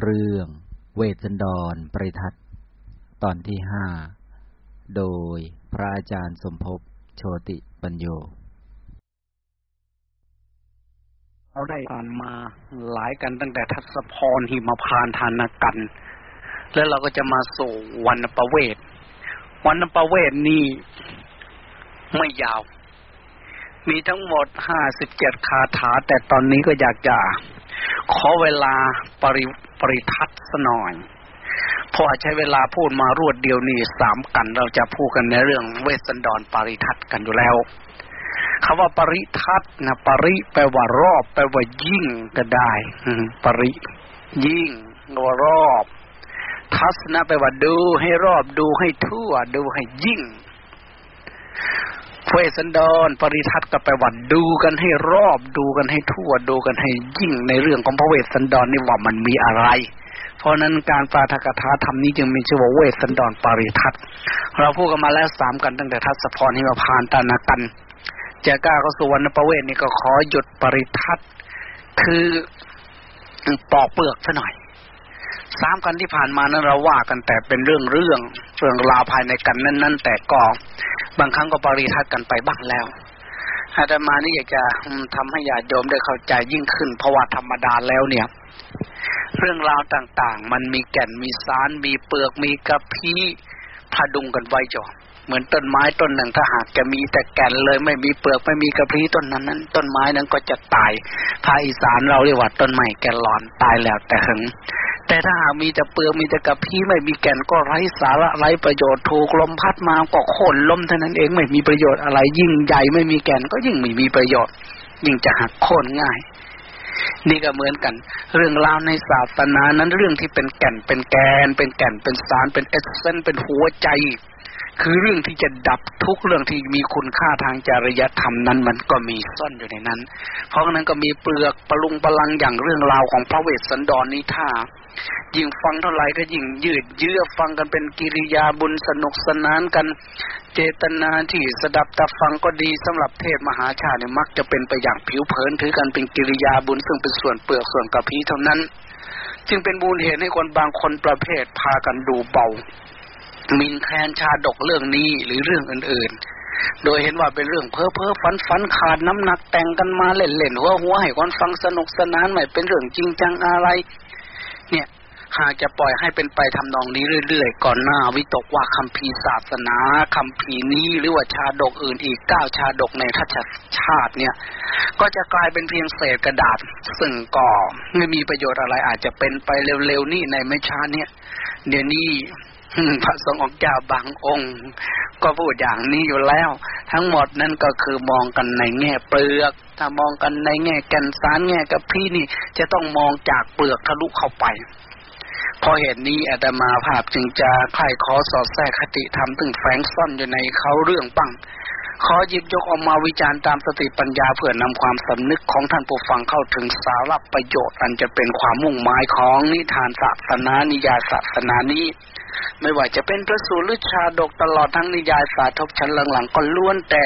เรื่องเวสันดรปริทัศน์ตอนที่ห้า โดยพระอาจารย์สมภพโชติปัญโย เราได้อ่านมาหลายกันตั้งแต่ทัศพรหิมพานทานกัน แล้วเราก็จะมาสู่วันประเวท วันประเวทนี้ไม่ยาว มีทั้งหมดห้าสิบเจ็ดคาถา แต่ตอนนี้ก็อยากจะขอเวลาปริ ปริทัศน์สนอยเพราะใช้เวลาพูดมารวดเดียวนี่สามกัน เราจะพูดกันในเรื่องเวสสันดรปริทัศน์กันอยู่แล้วคำว่าปริทัศน์นะปริแปลว่ารอบแปลว่ายิ่งก็ได้ปริ ยิ่งว่ารอบ ทัศนะแปลว่าดูให้รอบดูให้ทั่ว ดูให้ยิ่ง เวสันดร ปริทัศน์ก็แปว่าดูกันให้รอบดูกันให้ทั่วดูกันให้ยิ่งในเรื่องของพระเวสสันดรนี่ว่ามันมีอะไร เพราะนั้นการปาฐกถาธรรมนี้จึงมีชื่อว่าเวสสันดรปริทัศน์เราพูดกันมาแล้วสามกันตั้งแต่ทัศพรนิมพานตานากันเจ้าก้าก็สุวรรณประเวศนี่ก็ขอหยุดปริทัศน์คือปอกเปลือกซะหน่อย สามกันที่ผ่านมานั้นเราว่ากันแต่เป็นเรื่องเรื่องเรื่องราวภายในกันนั้น ๆ แต่ก็บางครั้งก็ปริทัศกันไปบ้างแล้วอาตมานี่อยากจะทำให้ญาติโยมได้เข้าใจยิ่งขึ้นเพราะว่าธรรมดาแล้วเนี่ย เรื่องราวต่างๆ มันมีแก่นมีสารมีเปลือกมีกระพี้พดุงกันไว้จอ เหมือนต้นไม้ต้นหนึ่งถ้าหากจะมีแต่แก่นเลยไม่มีเปลือกไม่มีกระพรี้ต้นนั้นนั้น ต้นไม้นั้นก็จะตายภาคอีสานเราเรียกว่าต้นไม้แก่นหลอนตายแล้วแต่หึงแต่ถ้าหากมีแต่เปลือกมีแต่กระพี้ไม่มีแก่นก็ไร้สาระไร้ประโยชน์ถูกลมพัดมาก็โค่นล้มเท่านั้นเองไม่มีประโยชน์อะไร ยิ่งใหญ่ไม่มีแก่นก็ยิ่งไม่มีประโยชน์ ยิ่งจะหักโค่นง่าย นี่ก็เหมือนกัน เรื่องราวในศาสนานั้นเรื่องที่เป็นแก่นเป็นแกน เป็นแก่นเป็นสารเป็นเอเซนเป็นหัวใจ คือเรื่องที่จะดับทุกเรื่องที่มีคุณค่าทางจริยธรรมนั้น มันก็มีซ่อนอยู่ในนั้น เพราะนั้นก็มีเปลือกปรุงปลังอย่างเรื่องราวของพระเวสสันดรนี้ท่ายิ่งฟังเท่าไหร่ก็ยิ่งยืดเยื้อฟังกันเป็นกิริยาบุญสนุกสนานกัน เจตนาที่สดับตาฟังก็ดีสำหรับเทศมหาชาติเนี่ยมักจะเป็นไปอย่างผิวเผินถือกันเป็นกิริยาบุญซึ่งเป็นส่วนเปลือกส่วนกระพี้เท่านั้น จึงเป็นบูญเหตุให้คนบางคนประเภทพากันดูเบา มินแคลนชาดกเรื่องนี้หรือเรื่องอื่นๆ โดยเห็นว่าเป็นเรื่องเพ้อเพ้อฝันฝันขาดน้ำหนักแต่งกันมาเล่นๆหัวหัวให้คนฟังสนุกสนานไม่เป็นเรื่องจริงจังอะไร เนี่ยหากจะปล่อยให้เป็นไปทำนองนี้เรื่อยๆ ก่อนหน้าวิตกว่าคำพีศาสนาคำพีนี้หรือว่าชาดกอื่นอีกเก้าชาดกในทัชชาติเนี่ย ก็จะกลายเป็นเพียงเศษกระดาษซึ่งก่อไม่มีประโยชน์อะไรอาจจะเป็นไปเร็วๆนี่ในไม่ช้าเนี่ย เดี๋ยวนี้ พระสงฆ์องค์เจ้าบางองค์ ก็พูดอย่างนี้อยู่แล้ว ทั้งหมดนั่นก็คือมองกันในแง่เปลือก ถ้ามองกันในแง่แก่นสารแง่กับพี่นี่ จะต้องมองจากเปลือกทะลุเข้าไปพราะเหตุนี้อาตมาภาพจึงจะใครขอสอดแทรกคติธรรมตึงแฝงซ่อนอยู่ในเขาเรื่องปัง ขอหยิบยกออกมาวิจารณ์ตามสติปัญญาเพื่อนำความสำนึกของท่านผู้ฟังเข้าถึงสาระประโยชน์ อันจะเป็นความมุ่งหมายของนิทานศาสนานิยาศาสนานี้ ไม่ว่าจะเป็นพระสูตรหรือชาดกตลอดทั้งนิยายสาธบชั้นหลังๆ ก็ล้วนแต่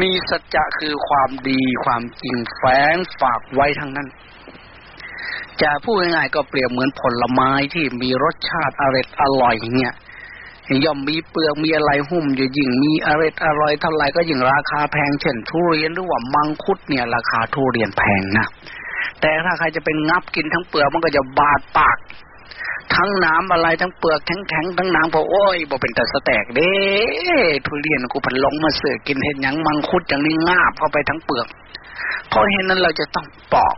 มีสัจจะคือความดีความจริงแฝงฝากไว้ทั้งนั้น จะพูดง่ายๆก็เปรียบเหมือนผลไม้ที่มีรสชาติอร่อยอร่อยเนี่ยย่อมมีเปลือกมีอะไรหุ้มอยู่ยิ่งมีอร่อยอร่อยเท่าไหร่ก็ยิ่งราคาแพงเช่นทุเรียนหรือว่ามังคุดเนี่ยราคาทุเรียนแพงนะแต่ถ้าใครจะเป็นงับกินทั้งเปลือกมันก็จะบาดปาก ทั้งน้ำอะไรทั้งเปลือกแข็งๆทั้งน้ำพอโอ้ยบ่เป็นแต่สแตกเด้ทุเรียนกูผันลงมาเสือกินเห็นอย่างมังคุดอย่างนี้งาบเข้าไปทั้งเปลือก เพราะเห็นนั้นเราจะต้องปอก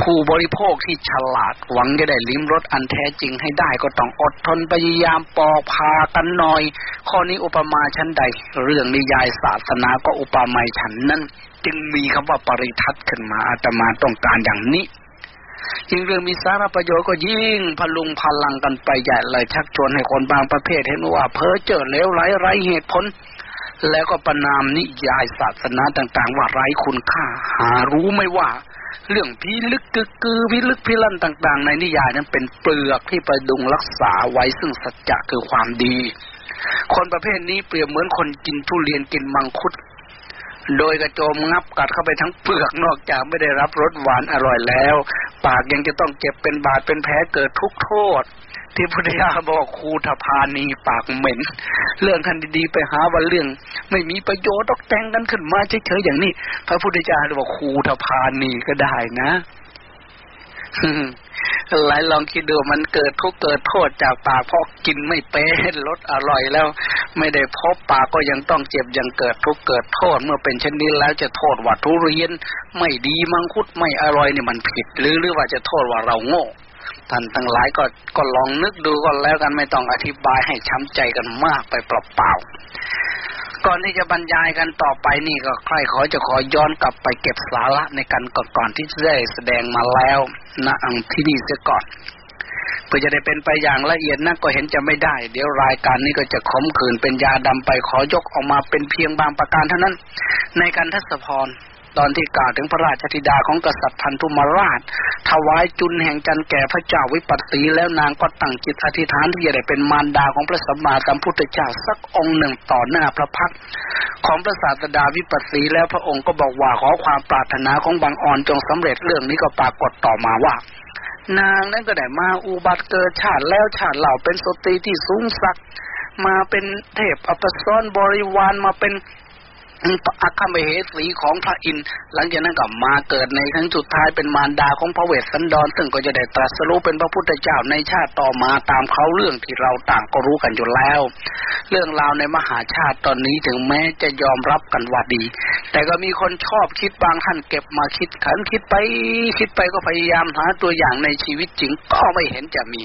ผู้บริโภคที่ฉลาดหวังจะได้ลิ้มรสอันแท้จริงให้ได้ก็ต้องอดทนพยายามปอกพากันหน่อย ข้อนี้อุปมาชั้นใด เรื่องนิยายศาสนาก็อุปมาฉันนั้น จึงมีคำว่าปริทัศน์ขึ้นมาอาตมาต้องการอย่างนี้ ยิ่งเรื่องมีสาระประโยชน์ก็ยิ่งพลุงพลังกันไปใหญ่เลยชักชวนให้คนบางประเภทเห็นว่าเพ้อเจ้อเลวไร้ไร้เหตุผล แล้วก็ประนามนิยายศาสนาต่างๆ ว่าไร้คุณค่า หารู้ไม่ว่า เรื่องพิลึกกึกกือพิลึกพิลั่นต่าง ๆ ในนิยายนั้นเป็นเปลือกที่ประดุงรักษาไว้ซึ่งสัจจะคือความดี คนประเภทนี้เปรียบเหมือนคนกินทุเรียนกินมังคุด โดยกระโจมงับกัดเข้าไปทั้งเปลือกนอกจากไม่ได้รับรสหวานอร่อยแล้ว ปากยังจะต้องเจ็บเป็นบาดเป็นแผลเกิดทุกโทษ ที่พุทธเจ้าบอกครูทพานีปากเหม็น เรื่องท่านดีๆไปหาว่าเรื่อง ไม่มีประโยชน์ต้องแต่งกันขึ้นมาเฉยๆอย่างนี้ พระพุทธเจ้าบอกครูทพานีก็ได้นะ หลายลองคิดดูมันเกิดทุกเกิดโทษจากปากเพราะกินไม่เป็นรสอร่อยแล้ว ไม่ได้พบปากก็ยังต้องเจ็บยังเกิดทุกเกิดโทษเมื่อเป็นเช่นนี้แล้วจะโทษว่าทุเรียนไม่ดีมังคุดไม่อร่อยนี่มันผิด หรือหรือว่าจะโทษว่าเราโง่ท่านทั้งหลายก็ก็ลองนึกดูก็แล้วกันไม่ต้องอธิบายให้ช้ำใจกันมากไปเปล่าๆ ก่อนที่จะบรรยายกันต่อไปนี่ก็ใครขอจะขอย้อนกลับไปเก็บสาระในการก่อนที่จะได้แสดงมาแล้วณอังที่นี่เสียก่อนเพื่อจะได้เป็นไปอย่างละเอียดนักก็เห็นจะไม่ได้ เดี๋ยวรายการนี้ก็จะขมขื่นเป็นยาดำไปขอยกออกมาเป็นเพียงบางประการเท่านั้น ในการทัศพร ตอนที่กล่าวถึงพระราชธิดาของกษัตริย์พันธุมราช ถวายจุณแห่งจันทน์แก่พระเจ้าวิปัสสีแล้วนางก็ตั้งจิตอธิษฐานที่จะได้เป็นมารดาของพระสัมมาสัมพุทธเจ้าสักองค์หนึ่งต่อหน้าพระพักตร์ของพระศาสดาวิปัสสีแล้วพระองค์ก็บอกว่าขอความปรารถนาของนางอ่อนจงสำเร็จเรื่องนี้ก็ปรากฏต่อมาว่านางนั้นก็ได้มาอุบัติเกิดชาติแล้วชาติเล่าเป็นสตรีที่สูงศักดิ์ มาเป็นเทพอัปสรบริวารมาเป็น อัครมเหสีของพระอินทร์หลังจากนั้นก็มาเกิดในครั้งสุดท้ายเป็นมารดาของพระเวสสันดร ซึ่งก็จะได้ตรัสรู้เป็นพระพุทธเจ้าในชาติต่อมาตามเขาเรื่องที่เราต่างก็รู้กันอยู่แล้ว เรื่องราวในมหาชาติตอนนี้ถึงแม้จะยอมรับกันว่าดี แต่ก็มีคนชอบคิดบางท่านเก็บมาคิดขันคิดไป คิดไปก็พยายามหาตัวอย่างในชีวิตจริงก็ไม่เห็นจะมี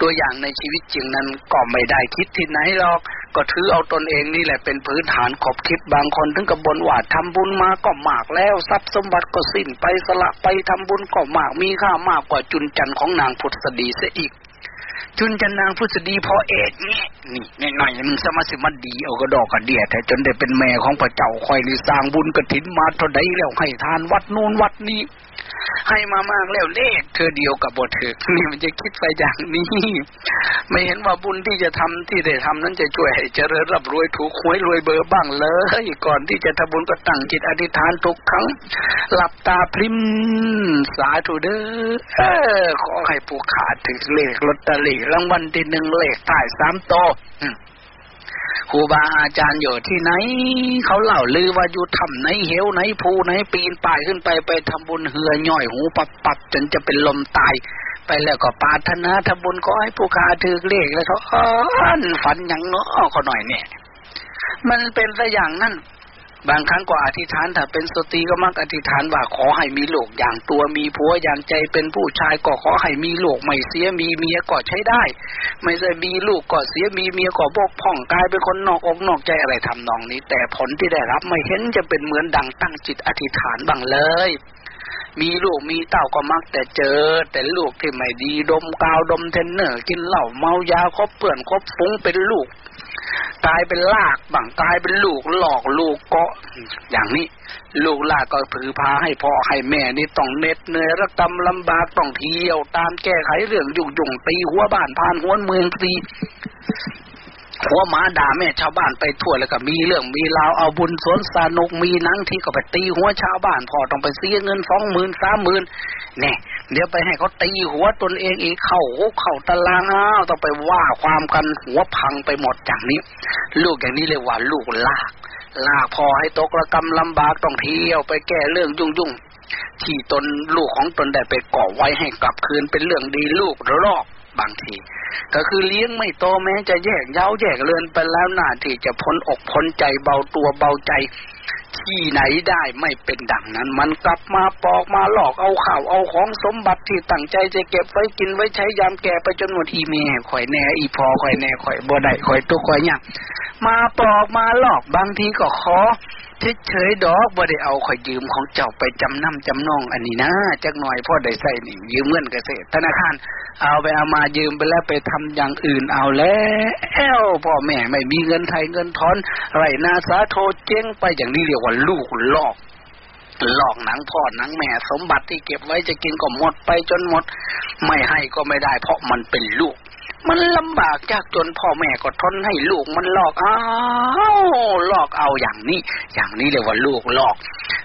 ตัวอย่างในชีวิตจริงนั้นก็ไม่ได้คิดที่ไหนหรอก ก็ถือเอาตนเองนี่แหละเป็นพื้นฐานขอบคิดบางคนถึงกับบนว่าทำบุญมาก็มากแล้วทรัพย์สมบัติก็สิ้นไปสละไปทำบุญก็มากมีค่ามากกว่าจุนจันของนางพุทธดีเสียอีก จุนจันนางพุทธดีพอเอกนี่นี่หน่อยมึงสมาสิมันดีเอากระดอกกระเดียแต่จนได้เป็นแม่ของพระเจ้าคอยนี่สร้างบุญกระถินมาเท่าใดแล้วให้ทานวัดนู่นวัดนี้ ให้มามากแล้วเลขเธอเดียวกับบทเถกนี่มันจะคิดไปอย่างนี้ ไม่เห็นว่าบุญที่จะทำที่ได้ทำนั้นจะช่วยให้เจริญรับรวยถูกหวยรวยเบอร์บ้างเลย ก่อนที่จะทำบุญก็ตั้งจิตอธิษฐานทุกครั้ง หลับตาพริมสาธุเด้อออขอให้ผู้ขาดถึงเลขลอตเตอรี่รางวัลที่หนึ่งเลขถ่ายสามโต ครูบาอาจารย์อยู่ที่ไหน เขาเล่าลือว่าอยู่ทำไหนเหวไหนภูไหนปีนป่ายขึ้นไปไปทำบุญเหือย่อยหูปับปับจนจะเป็นลมตาย ไปแล้วก็ปาธนาทำบุญก็ให้ผู้คาถือเลขแล้วเขาอ้อนฝันอย่างเนาะเขาหน่อยเนี่ย มันเป็นซะอย่างนั้น บางครั้งก็อธิษฐานถ้าเป็นสตรีก็มักอธิษฐานว่าขอให้มีลูกอย่างตัวมีผัวอย่างใจเป็นผู้ชายก็ขอให้มีลูกไม่เสียมีเมียก็ใช้ได้ ไม่ใช่มีลูกก็เสียมีเมียก็บกพร่องกลายเป็นคนนอกอกนอกใจอะไรทำนองนี้ แต่ผลที่ได้รับไม่เห็นจะเป็นเหมือนดังตั้งจิตอธิษฐานบ้างเลยมีลูกมีเต้าก็มักแต่เจอ แต่ลูกที่ไม่ดีดมกาวดมทินเนอร์กินเหล้าเมายาคบเพื่อนคบฝูงเป็นลูก กลายเป็นลากบังกลายเป็นลูกหลอกลูกเกาะอย่างนี้ ลูกลากก็ผือพาให้พ่อให้แม่นี่ต้องเน็ดเหนื่อยระกำลำบากต้องเที่ยว ตามแก้ไขเรื่องยุ่งยุ่งตีหัวบ้านพานหัวเมืองตี หัวหมาด่าแม่ชาวบ้านไปทั่วแล้วก็มีเรื่องมีราวเอาบุญสวนสนุกมีนังที่ก็ไปตีหัวชาวบ้านพอต้องไปเสียเงินสองหมื่นสามหมื่นเนี่ยเดี๋ยวไปให้เขาตีหัวตนเองอีกเข้าเข้าตารางอ้าวต้องไปว่าความกันหัวพังไปหมดอย่างนี้ ลูกอย่างนี้เรียว่าลูกลาก ลากพอให้ตกระกำลำบากต้องเที่ยวไปแก้เรื่องยุ่งยุ่งที่ตนลูกของตนได้ไปก่อไว้ให้กลับคืนเป็นเรื่องดีลูกรอก บางที ก็คือเลี้ยงไม่โตแม้จะแยกเย้าแยกเลือนไปแล้วหน้าที่จะพ้นอกพ้นใจเบาตัวเบาใจ ที่ไหนได้ไม่เป็นดังนั้น มันกลับมาปอกมาหลอกเอาข่าวเอาของสมบัติที่ตั้งใจจะเก็บไว้กินไว้ใช้ยามแก่ไปจนหมดอีเมข่อยแน่อีพอข่อยแน่ข่อยบ่ได้ข่อยตุกข่อยเนี่ยมาปอกมาหลอกบางทีก็ขอ เฉยดอกบ่ได้เอาข่อยยืมของเจ้าไปจำนำจำนอง อันนี้นะจักหน่อยพ่อได้ใส่นี่ยืมเงินเกษตรธนาคาร เอาไปเอามายืมไปแล้วไปทำอย่างอื่นเอาแล้วพ่อแม่ไม่มีเงินไทยเงินทอนไรนาสาโทเจ๊งไปอย่างนี้เรียกว่าลูกหลอกหลอกหนังพ่อหนังแม่สมบัติที่เก็บไว้จะกินก็หมดไปจนหมด ไม่ให้ก็ไม่ได้เพราะมันเป็นลูก มันลำบากยากจนพ่อแม่ก็ทนให้ลูกมันหลอกอ้าวหลอกเอาอย่างนี้ อย่างนี้เรียกว่าลูกหลอก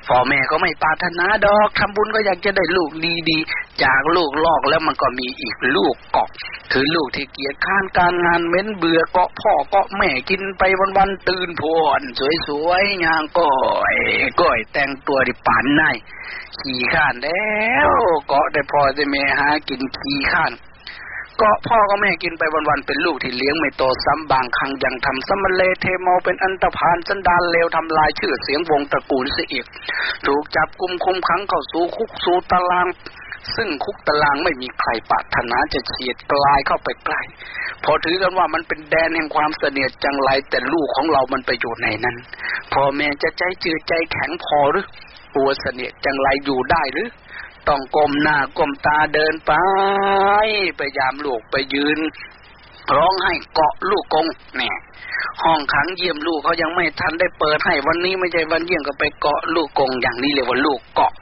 พ่อแม่ก็ไม่ปรารถนาดอกทำบุญก็อยากจะได้ลูกดีๆ จากลูกหลอกแล้วมันก็มีอีกลูกเกาะคือลูกที่เกียจข้านการงานเม้นเบื่อเกาะพ่อเกาะแม่กินไปวันๆตื่นพวนสวยๆงางก้อยก้อยแต่งตัวดิปานนายขี่ข้านแล้วเกาะได้พอได้แม่หากินขี่ข้าน ก็พ่อก็แม่กินไปวันๆเป็นลูกที่เลี้ยงไม่โตซ้ำบางครั้งยังทำสมเลเทเมาเป็นอันตรพานสันดานเลวทำลายชื่อเสียงวงตระกูลเสียอีก ถูกจับกุมคุมขังเข้าสู่คุกสู่ตาราง ซึ่งคุกตารางไม่มีใครปรารถนาจะเฉียดกลายเข้าไปใกล้พอถือกันว่ามันเป็นแดนแห่งความเสนียดจังไรแต่ลูกของเรามันไปอยู่ในนั้น พ่อแม่จะใจจืดใจแข็งพอหรือตัวเสนียดจังไรอยู่ได้หรือ ต้องก้มหน้าก้มตาเดินไปไปยามลูกไปยืน ร้องให้เกาะลูกกงเนี่ย ห้องขังเยี่ยมลูกเขายังไม่ทันได้เปิดให้วันนี้ไม่ใช่วันเยี่ยมก็ไปเกาะลูกกงอย่างนี้เรียว่าลูกเกาะ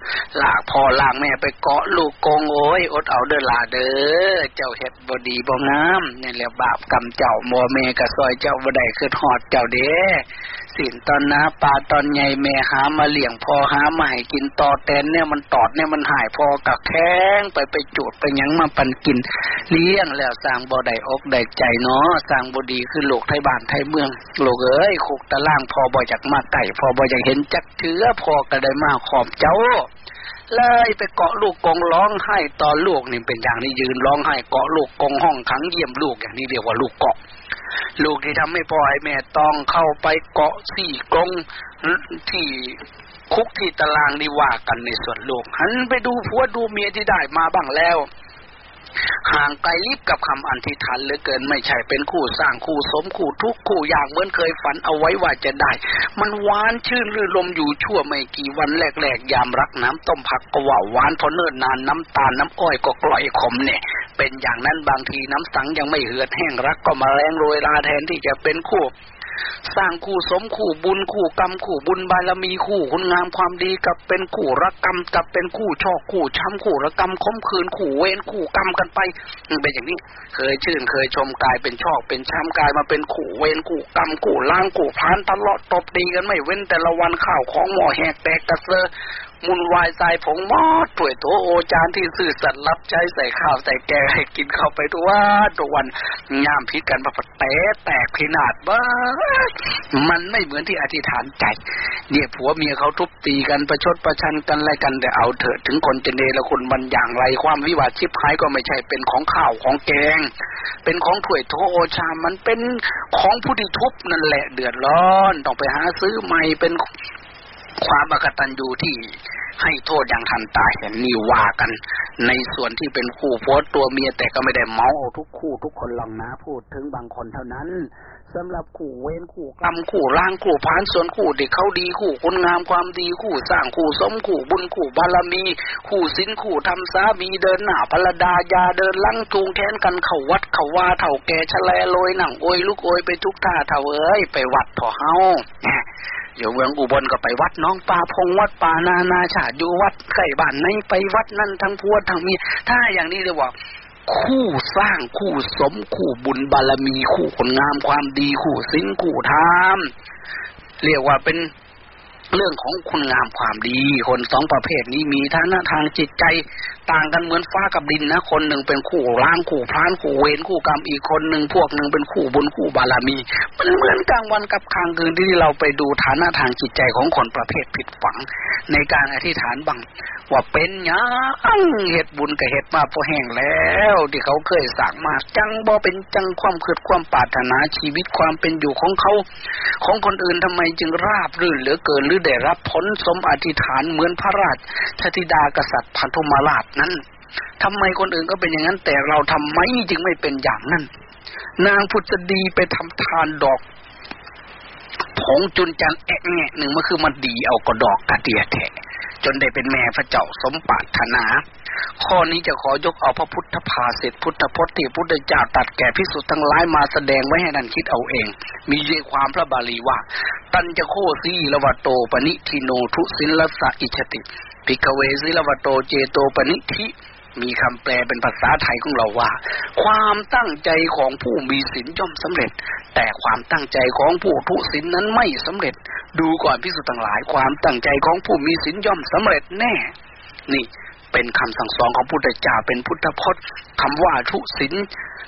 ลากพ่อลากแม่ไปเกาะลูกกงโอ้ยอดเอาเดินลาเด้อเจ้าเฮ็ดบดีบ่งามนี่แหละบาปกรรมเจ้ามัวเมกะซอยเจ้าบ่ได้คือหอดเจ้าเด้สินตอนนาปลาตอนใหญ่แม่หามาเลี้ยงพอหามาให้กินต่อแตนเนี่ยมันตอดเนี่ยมันหายพอกับแข้งไปไปจูดไปยังมาปันกิน เลี้ยงแล้วสร้างบ่ได้อกได้ใจเนาะสร้างบ่ดีคือโลกไทยบ้านไทยเมืองโลกเอ้ยคุกตะล่างพอบ่อยากมาไก่พอบ่อยากเห็นจักเถือพอก็ได้มาขอบเจ้าเลยไปเกาะลูกกองร้องไห้ตอนลูกนี่เป็นอย่างนี้ยืนร้องไห้เกาะลูกกองห้องขังเยี่ยมลูกอย่างนี้เรียกว่าลูกเกาะ ลูกที่ทำให้พ่อให้แม่ต้องเข้าไปเกาะสี่กองที่คุกที่ตารางนี่ว่ากันในส่วนโลกหันไปดูผัวดูเมียที่ได้มาบ้างแล้ว ห่างไกลลิบกับคำอันธิษฐานเหลือเกินไม่ใช่เป็นคู่สร้างคู่สมคู่ทุกคู่อย่างเหมือนเคยฝันเอาไว้ว่าจะได้ มันหวานชื่นรื่นลมอยู่ชั่วไม่กี่วันแรกๆยามรักน้ำต้มผักก็ว่าหวานพอเนิ่นนานน้ำตาลน้ำอ้อยก็กล่อยขมเนี่ย เป็นอย่างนั้นบางทีน้ำสังยังไม่เหือดแห้งรักก็มาแรงโรยราแทนที่จะเป็นคู่ สร้างคู่สมคู่บุญคู่กรรมคู่บุญบารมีคู่คุณงามความดีกับเป็นคู่รักกรรมกับเป็นคู่ชอกคู่ช้ำคู่ระกรรมคมคืนคู่เวรคู่กรรมกันไปเป็นอย่างนี้ เคยชื่นเคยชมกายเป็นชอกเป็นช้ำกายมาเป็นคู่เวรคู่กรรมคู่ล้างคู่พานตลอดตบตีกันไม่เว้นแต่ละวันข้าวของหม้อแหกแตกกระเซอ มุนวายใส่ผงมอดถ้วยโถโอจานที่ซื่อสัตย์รับใช้ใส่ข้าวใส่แกงให้กินเข้าไปทุกวันทุกวันงามพิษกันประแตแตกพินาศบ้ามันไม่เหมือนที่อธิษฐานใจเนี่ยผัวเมียเขาทุบตีกันประชดประชันกันอะไรกันแต่เอาเถอะถึงคนจะเนรคุณมันอย่างไรความวิวาทชิบหายก็ไม่ใช่เป็นของข้าวของแกง เป็นของถ้วยโถโอชามมันเป็นของผู้ที่ทุบนั่นแหละเดือดร้อนต้องไปหาซื้อใหม่เป็น ความอกตันยูที่ให้โทษอย่างทันตายเห็นนี่ว่ากัน ในส่วนที่เป็นคู่โพสตัวเมียแต่ก็ไม่ได้เมาเอาทุกคู่ทุกคนลองนะพูดถึงบางคนเท่านั้นสำหรับคู่เว้นคู่กรรมคู่ล่างคู่พานส่วนคู่เด็กเขาดีคู่คุณงามความดีคู่สร้างคู่สมคู่บุญคู่บารมี คู่สินคู่ทำสามีเดินหน้าพลดายาเดินลังจูงแทนกันเขาวัดเขาว่าเถ่าแก่ชะแลลอยหนังโอยลูกโอยไปทุกท่าเถ่าเอ้ยไปวัดพอเฮา อยู่เมืองอุบลก็ไปวัดน้องปลาพงวัดป่านานาชาติอยู่วัดไข่บ้านไหนไปวัดนั่นทั้งพัวทั้งเมียถ้าอย่างนี้เรียกว่าคู่สร้างคู่สมคู่บุญบารมี คู่คนงามความดี คู่สิ้นคู่ทามเรียกว่าเป็น เรื่องของคุณงามความดี คนสองประเภทนี้มีฐานะทางจิตใจต่างกันเหมือนฟ้ากับดินนะ คนหนึ่งเป็นคู่ล้างคู่พรานคู่เวรคู่กรรมอีกคนหนึ่งพวกหนึ่งเป็นคู่บุญคู่บารมี มันเหมือนกลางวันกับกลางคืนที่เราไปดูฐานะทางจิตใจของคนประเภทผิดฝัง ในการอธิษฐานบัง ว่าเป็นยังเหตุบุญกับเหตุมาพอแห้งแล้ว ที่เขาเคยสั่งมาจังบ่เป็นจังความเกิดความปรารถนาชีวิตความเป็นอยู่ของเขา ของคนอื่นทำไมจึงราบรื่นเหลือเกินหรือได้รับผลสมอธิษฐานเหมือนพระราชธิดากษัตริย์พันธุมาราชนั้นทำไมคนอื่นก็เป็นอย่างนั้น แต่เราทำไมจึงไม่เป็นอย่างนั้น นางพุทธดีไปทำทานดอกผงจุนจันแอะแงหนึ่งมันคือมันดีเอากระดอกกระเดียแทะจนได้เป็นแม่พระเจ้าสมปรารถนา ข้อนี้จะขอยกเอาพระพุทธภาษิตพุทธพจน์ที่พุทธเจ้าตัดแก่พิสุทธ์ทั้งหลายมาแสดงไว้ให้นันคิดเอาเอง มีเยความพระบาลีว่า ตันจะโคสีละวะโตปนิทิโนทุสินลสะอิชติพิกเวสิละวะโตเจโตปนิทิมีคำแปลเป็นภาษาไทยของเราว่า ความตั้งใจของผู้มีศีลย่อมสำเร็จ แต่ความตั้งใจของผู้ทุศีลนั้นไม่สำเร็จ ดูก่อนพิสุทั้งหลาย ความตั้งใจของผู้มีศีลย่อมสำเร็จแน่ นี่ เป็นคำสั่งสอนของพุทธเจ้าเป็นพุทธพจน์คำว่าทุศิน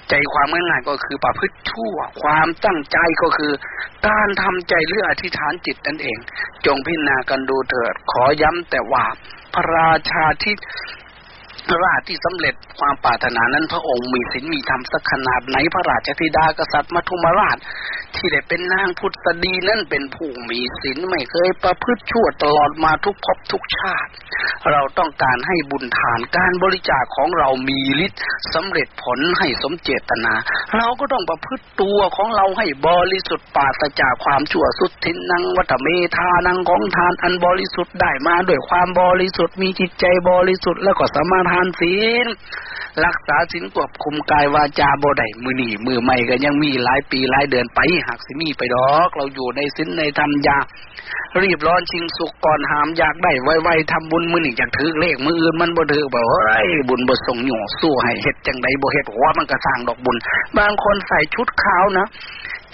ใจความง่ายๆก็คือประพฤติชั่ว ความตั้งใจก็คือ การทำใจหรืออธิษฐานจิตนั่นเอง จงพิจารณากันดูเถิดขอย้ำแต่ว่าพระราชาที่ ราชที่สำเร็จความปรารถนานั้นพระองค์มีศีลมีธรรมสักขนาดไหนพระราชธิดากษัตริย์มัทุมราช ที่ได้เป็นนางพุทธดีนั่นเป็นผู้มีศีลไม่เคยประพฤติชั่วตลอดมาทุกภพทุกชาติ เราต้องการให้บุญทานการบริจาคของเรามีฤทธิ์สำเร็จผลให้สมเจตนา เราก็ต้องประพฤติตัวของเราให้บริสุทธิ์ปราศจากความชั่วสุดทินนังวัตเมธานังของทานอันบริสุทธิ์ได้มาด้วยความบริสุทธิ์มีจิตใจบริสุทธิ์แล้วก็สามารถทานศีลรักษาศีลควบคุมกายวาจาบ่ได้มือหนีมือใหม่ก็ยังมีหลายปีหลายเดือนไปหากสิมีไปดอก เราอยู่ในศีลในธรรมยา รีบร้อนชิงสุกก่อนหามอยากได้ไวๆทำบุญมือหนึ่งอยากถือเลขมืออื่นมันบ่ถือบ่เฮ้ยบุญบ่ส่งหย่อสู้ให้เฮ็ดจังไดบ่เฮ็ดว่ามันก็สร้างดอกบุญ บางคนใส่ชุดขาวนะ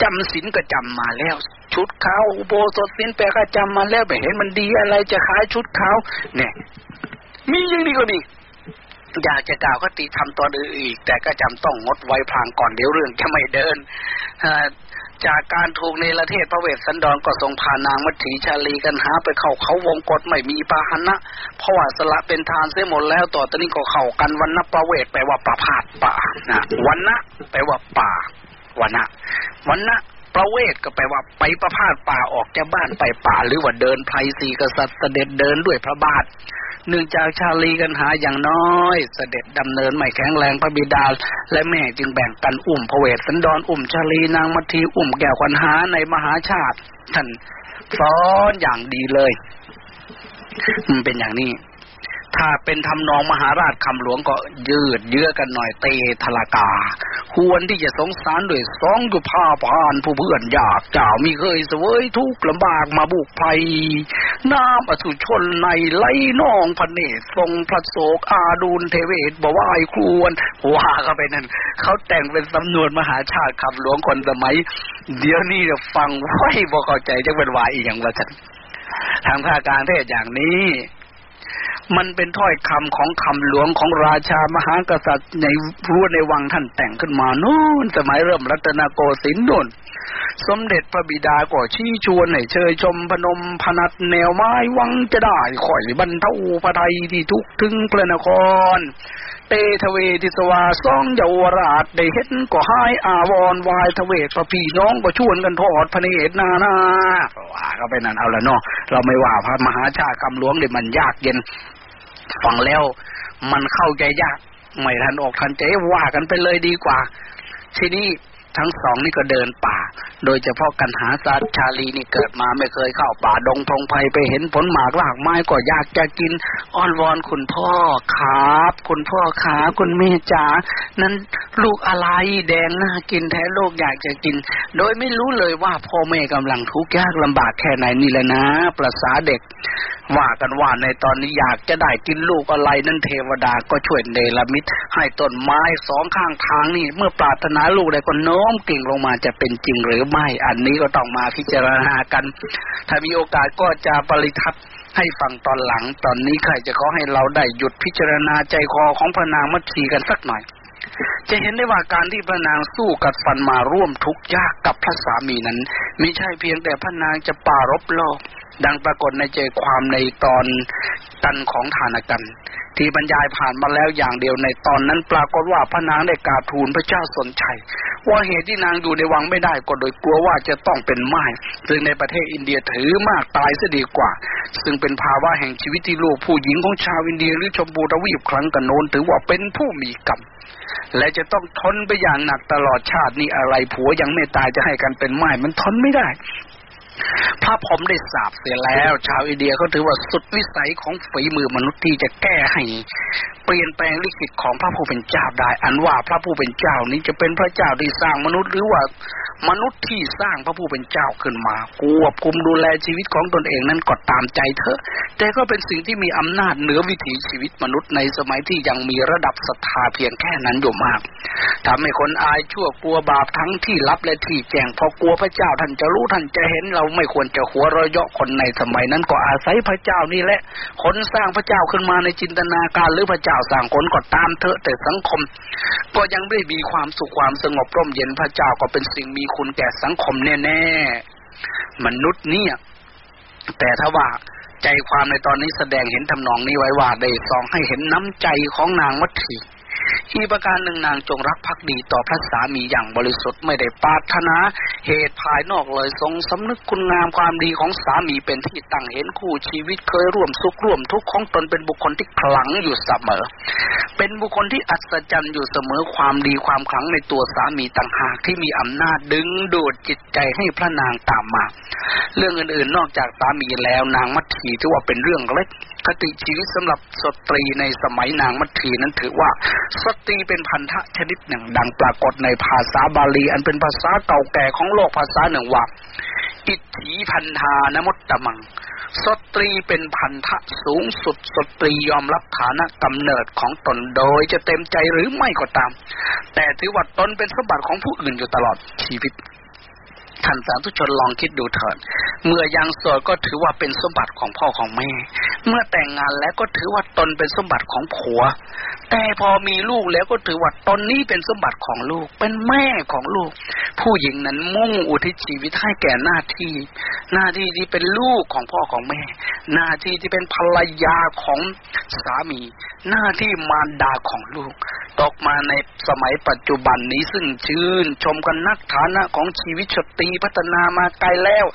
จำศีลก็จำมาแล้วชุดขาวอุโบสถศีลแปลก็จำมาแล้วไปเห็นมันดีอะไรจะขายชุดขาวเนี่ย มีย่งนี้ก็มี อยากจะกล่าวคติทำตอนอื่นอีก แต่ก็จำต้องงดไว้พลางก่อนเดี๋ยวเรื่องจะไม่เดินจากการถูกในประเทศพระเวสสันดรก็ทรงพานางมัถีชาลีกันหาไปเข้าเขาวงกฏไม่มีปาหนะเพราะว่าสละเป็นทานเสียหมดแล้วต่อตอนนี้ก็เข้ากันวันนะประเวทแปลว่าประพาสป่านะวันนะแปลว่าป่าวันนะวันนะประเวทก็แปลว่าไปประพาสป่าออกจากบ้านไปป่า หรือว่าเดินไพรสีกษัตริย์เสด็จเดินด้วยพระบาท เนื่องจากชาลีกันหาอย่างน้อย เสด็จดำเนินไม่แข็งแรงพระบิดา และแม่จึงแบ่งกันอุ่มพระเวสสันดรอุ่มชาลีนางมัทีอุ่มแก้วคันหาในมหาชาติ ท่านซ้อนอย่างดีเลยมันเป็นอย่างนี้ ถ้าเป็นทำนองมหาราชคำหลวงก็ยืดเยื้อกันหน่อยเตทลากา ควรที่จะสงสารด้วยสองอยู่ผ้าพานผู้เพื่อนอยากเจ้ามีเคยเสวยทุกข์ลำบากมาบุกภัย น้ำอสุชนในไหลนองพเนศทรงพระโศกอาดูลเทเวศบวายควรว่าเข้าไปนั่นเขาแต่งเป็นสำนวนมหาชาติคำหลวงคนสมัย เดี๋ยวนี้จะฟังไว้บอกเข้าใจจะเป็นวายอีกอย่างว่าฉันทางภาคการเทศอย่างนี้ มันเป็นถ้อยคำของคำหลวงของราชามหากษัตริย์ในรั้วในวังท่านแต่งขึ้นมาโน่นสมัยเริ่มรัตนโกสินทร์น่นสมเด็จพระบิดาก็ชี้ชวนให้เชยชมพนมพนัดแนวไม้วังจะได้ข่อยบรรเทาพระไทยที่ทุกถึงพระนคร เตทเวทิสวาซ่องเยาวราชได้เห็นก็หายอาวรวายทเวทพระพี่น้องก็ชวนกันทอดพระเนตรนานาว่าก็เป็นนั่นเอาละเนาะเราไม่ว่าพระมหาชาติคำหลวงเลยมันยากเย็นฟังแล้วมันเข้าใจยาก ไม่ทันออกทันใจว่ากันไปเลยดีกว่า ทีนี้ ทั้งสองนี่ก็เดินป่า โดยเฉพาะกันหาสัตชาลีนี่เกิดมาไม่เคยเข้าป่าดงพงไพไปเห็นผลหมากลากไม้ก็อยากจะกินอ้อนวอนคุณพ่อครับ คุณพ่อขาคุณแม่จ๋านั้นลูกอะไรแดงน่ากินแท้โลกอยากจะกิน โดยไม่รู้เลยว่าพ่อแม่กำลังทุกข์ยากลำบากแค่ไหนนี่แหละนะประสาเด็ก ว่ากันว่าในตอนนี้อยากจะได้กินลูกอะไรนั้นเทวดาก็ช่วยเนรมิตให้ต้นไม้สองข้างทางนี่ เมื่อปรารถนาลูกได้ก็โน้้อมกิ่งลงมาจะเป็นจริงหรือไม่ อันนี้ก็ต้องมาพิจารณากัน ถ้ามีโอกาสก็จะปริทัศให้ฟังตอนหลัง ตอนนี้ใครจะขอให้เราได้หยุดพิจารณาใจคอของพระนางมัทรีกันสักหน่อย จะเห็นได้ว่าการที่พระนางสู้กัดฟันมาร่วมทุกข์ยากกับพระสามีนั้น ไม่ใช่เพียงแต่พระนางจะปารบโลก ดังปรากฏในใจความในตอนกันของฐานกัน ที่บรรยายผ่านมาแล้วอย่างเดียวในตอนนั้นปรากฏว่าพระนางได้กราบทูลพระเจ้าสนชัยว่าเหตุที่นางอยู่ในวังไม่ได้ก็โดยกลัวว่าจะต้องเป็นไม้ซึ่งในประเทศอินเดียถือมากตายซะดีกว่า ซึ่งเป็นภาวะแห่งชีวิตที่ลูกผู้หญิงของชาวอินเดียหรือชมพูทวีปครั้งกันโนนถือว่าเป็นผู้มีกรรมและจะต้องทนไปอย่างหนักตลอดชาตินี้อะไรผัวยังไม่ตายจะให้กันเป็นไม้มันทนไม่ได้ พระผมได้สาบเสียแล้ว ชาวอินเดียเขาถือว่าสุดวิสัยของฝีมือมนุษย์ที่จะแก้ให้ เปลี่ยนแปลงลิขิตของพระผู้เป็นเจ้าได้ อันว่าพระผู้เป็นเจ้านี้จะเป็นพระเจ้าที่สร้างมนุษย์หรือว่า มนุษย์ที่สร้างพระผู้เป็นเจ้าขึ้นมาควบคุมดูแลชีวิตของตนเองนั้นก็ตามใจเถอะ แต่ก็เป็นสิ่งที่มีอำนาจเหนือวิถีชีวิตมนุษย์ในสมัยที่ยังมีระดับศรัทธาเพียงแค่นั้นอยู่มากทำให้คนอายชั่วกลัวบาปทั้งที่ลับและที่แจ้งพอกลัวพระเจ้าท่านจะรู้ท่านจะเห็นเราไม่ควรจะหัวเราะเยาะคนในสมัยนั้นก็อาศัยพระเจ้านี่แหละ คนสร้างพระเจ้าขึ้นมาในจินตนาการหรือพระเจ้าสร้างคนก็ตามเถอะแต่สังคมก็ยังไม่มีความสุขความสงบร่มเย็นพระเจ้าก็เป็นสิ่งมีคุณแก่สังคมแน่ๆมนุษย์เนี่ย แต่ถ้าว่าใจความในตอนนี้แสดงเห็นทำนองนี้ไว้ว่าได้สองให้เห็นน้ำใจของนางมัทธี อีประการหนึ่งนางจงรักภักดีต่อพระสามีอย่างบริสุทธิ์ไม่ได้ปาถนา เหตุภายนอกเลยทรงสำนึกคุณงามความดีของสามีเป็นที่ตั้งเห็นคู่ชีวิตเคยร่วมสุขร่วมทุกข์ของตนเป็นบุคคลที่ขลังอยู่เสมอ เป็นบุคคลที่อัศจรรย์อยู่เสมอความดีความขลังในตัวสามีต่างหากที่มีอำนาจดึงดูดจิตใจให้พระนางตามมา เรื่องอื่นๆนอกจากสามีแล้วนางมัทธีที่ว่าเป็นเรื่องเล็กคติชีวิตสำหรับสตรีในสมัยนางมัทรีนั้นถือว่าสตรีเป็นภัณฑะชนิดหนึ่ง ดังปรากฏในภาษาบาลี อันเป็นภาษาเก่าแก่ของโลกภาษาหนึ่งว่า อิตถีภัณฑานมุตตมัง สตรีเป็นภัณฑะสูงสุด สตรียอมรับฐานะกำเนิดของตนโดยจะเต็มใจหรือไม่ก็ตาม แต่ถือว่าตนเป็นสมบัติของผู้อื่นอยู่ตลอดชีวิต ท่านสาธุชนลองคิดดูเถิด เมื่อยังโสดก็ถือว่าเป็นสมบัติของพ่อของแม่ เมื่อแต่งงานแล้วก็ถือว่าตนเป็นสมบัติของผัว แต่พอมีลูกแล้วก็ถือว่าตนนี้เป็นสมบัติของลูก เป็นแม่ของลูก ผู้หญิงนั้นมุ่งอุทิศชีวิตให้แก่หน้าที่ หน้าที่ที่เป็นลูกของพ่อของแม่ หน้าที่ที่เป็นภรรยาของสามี หน้าที่มารดาของลูกตกมาในสมัยปัจจุบันนี้ซึ่งชื่นชมกันนักฐานะของชีวิตชตีีพัฒนามาไกลแล้ว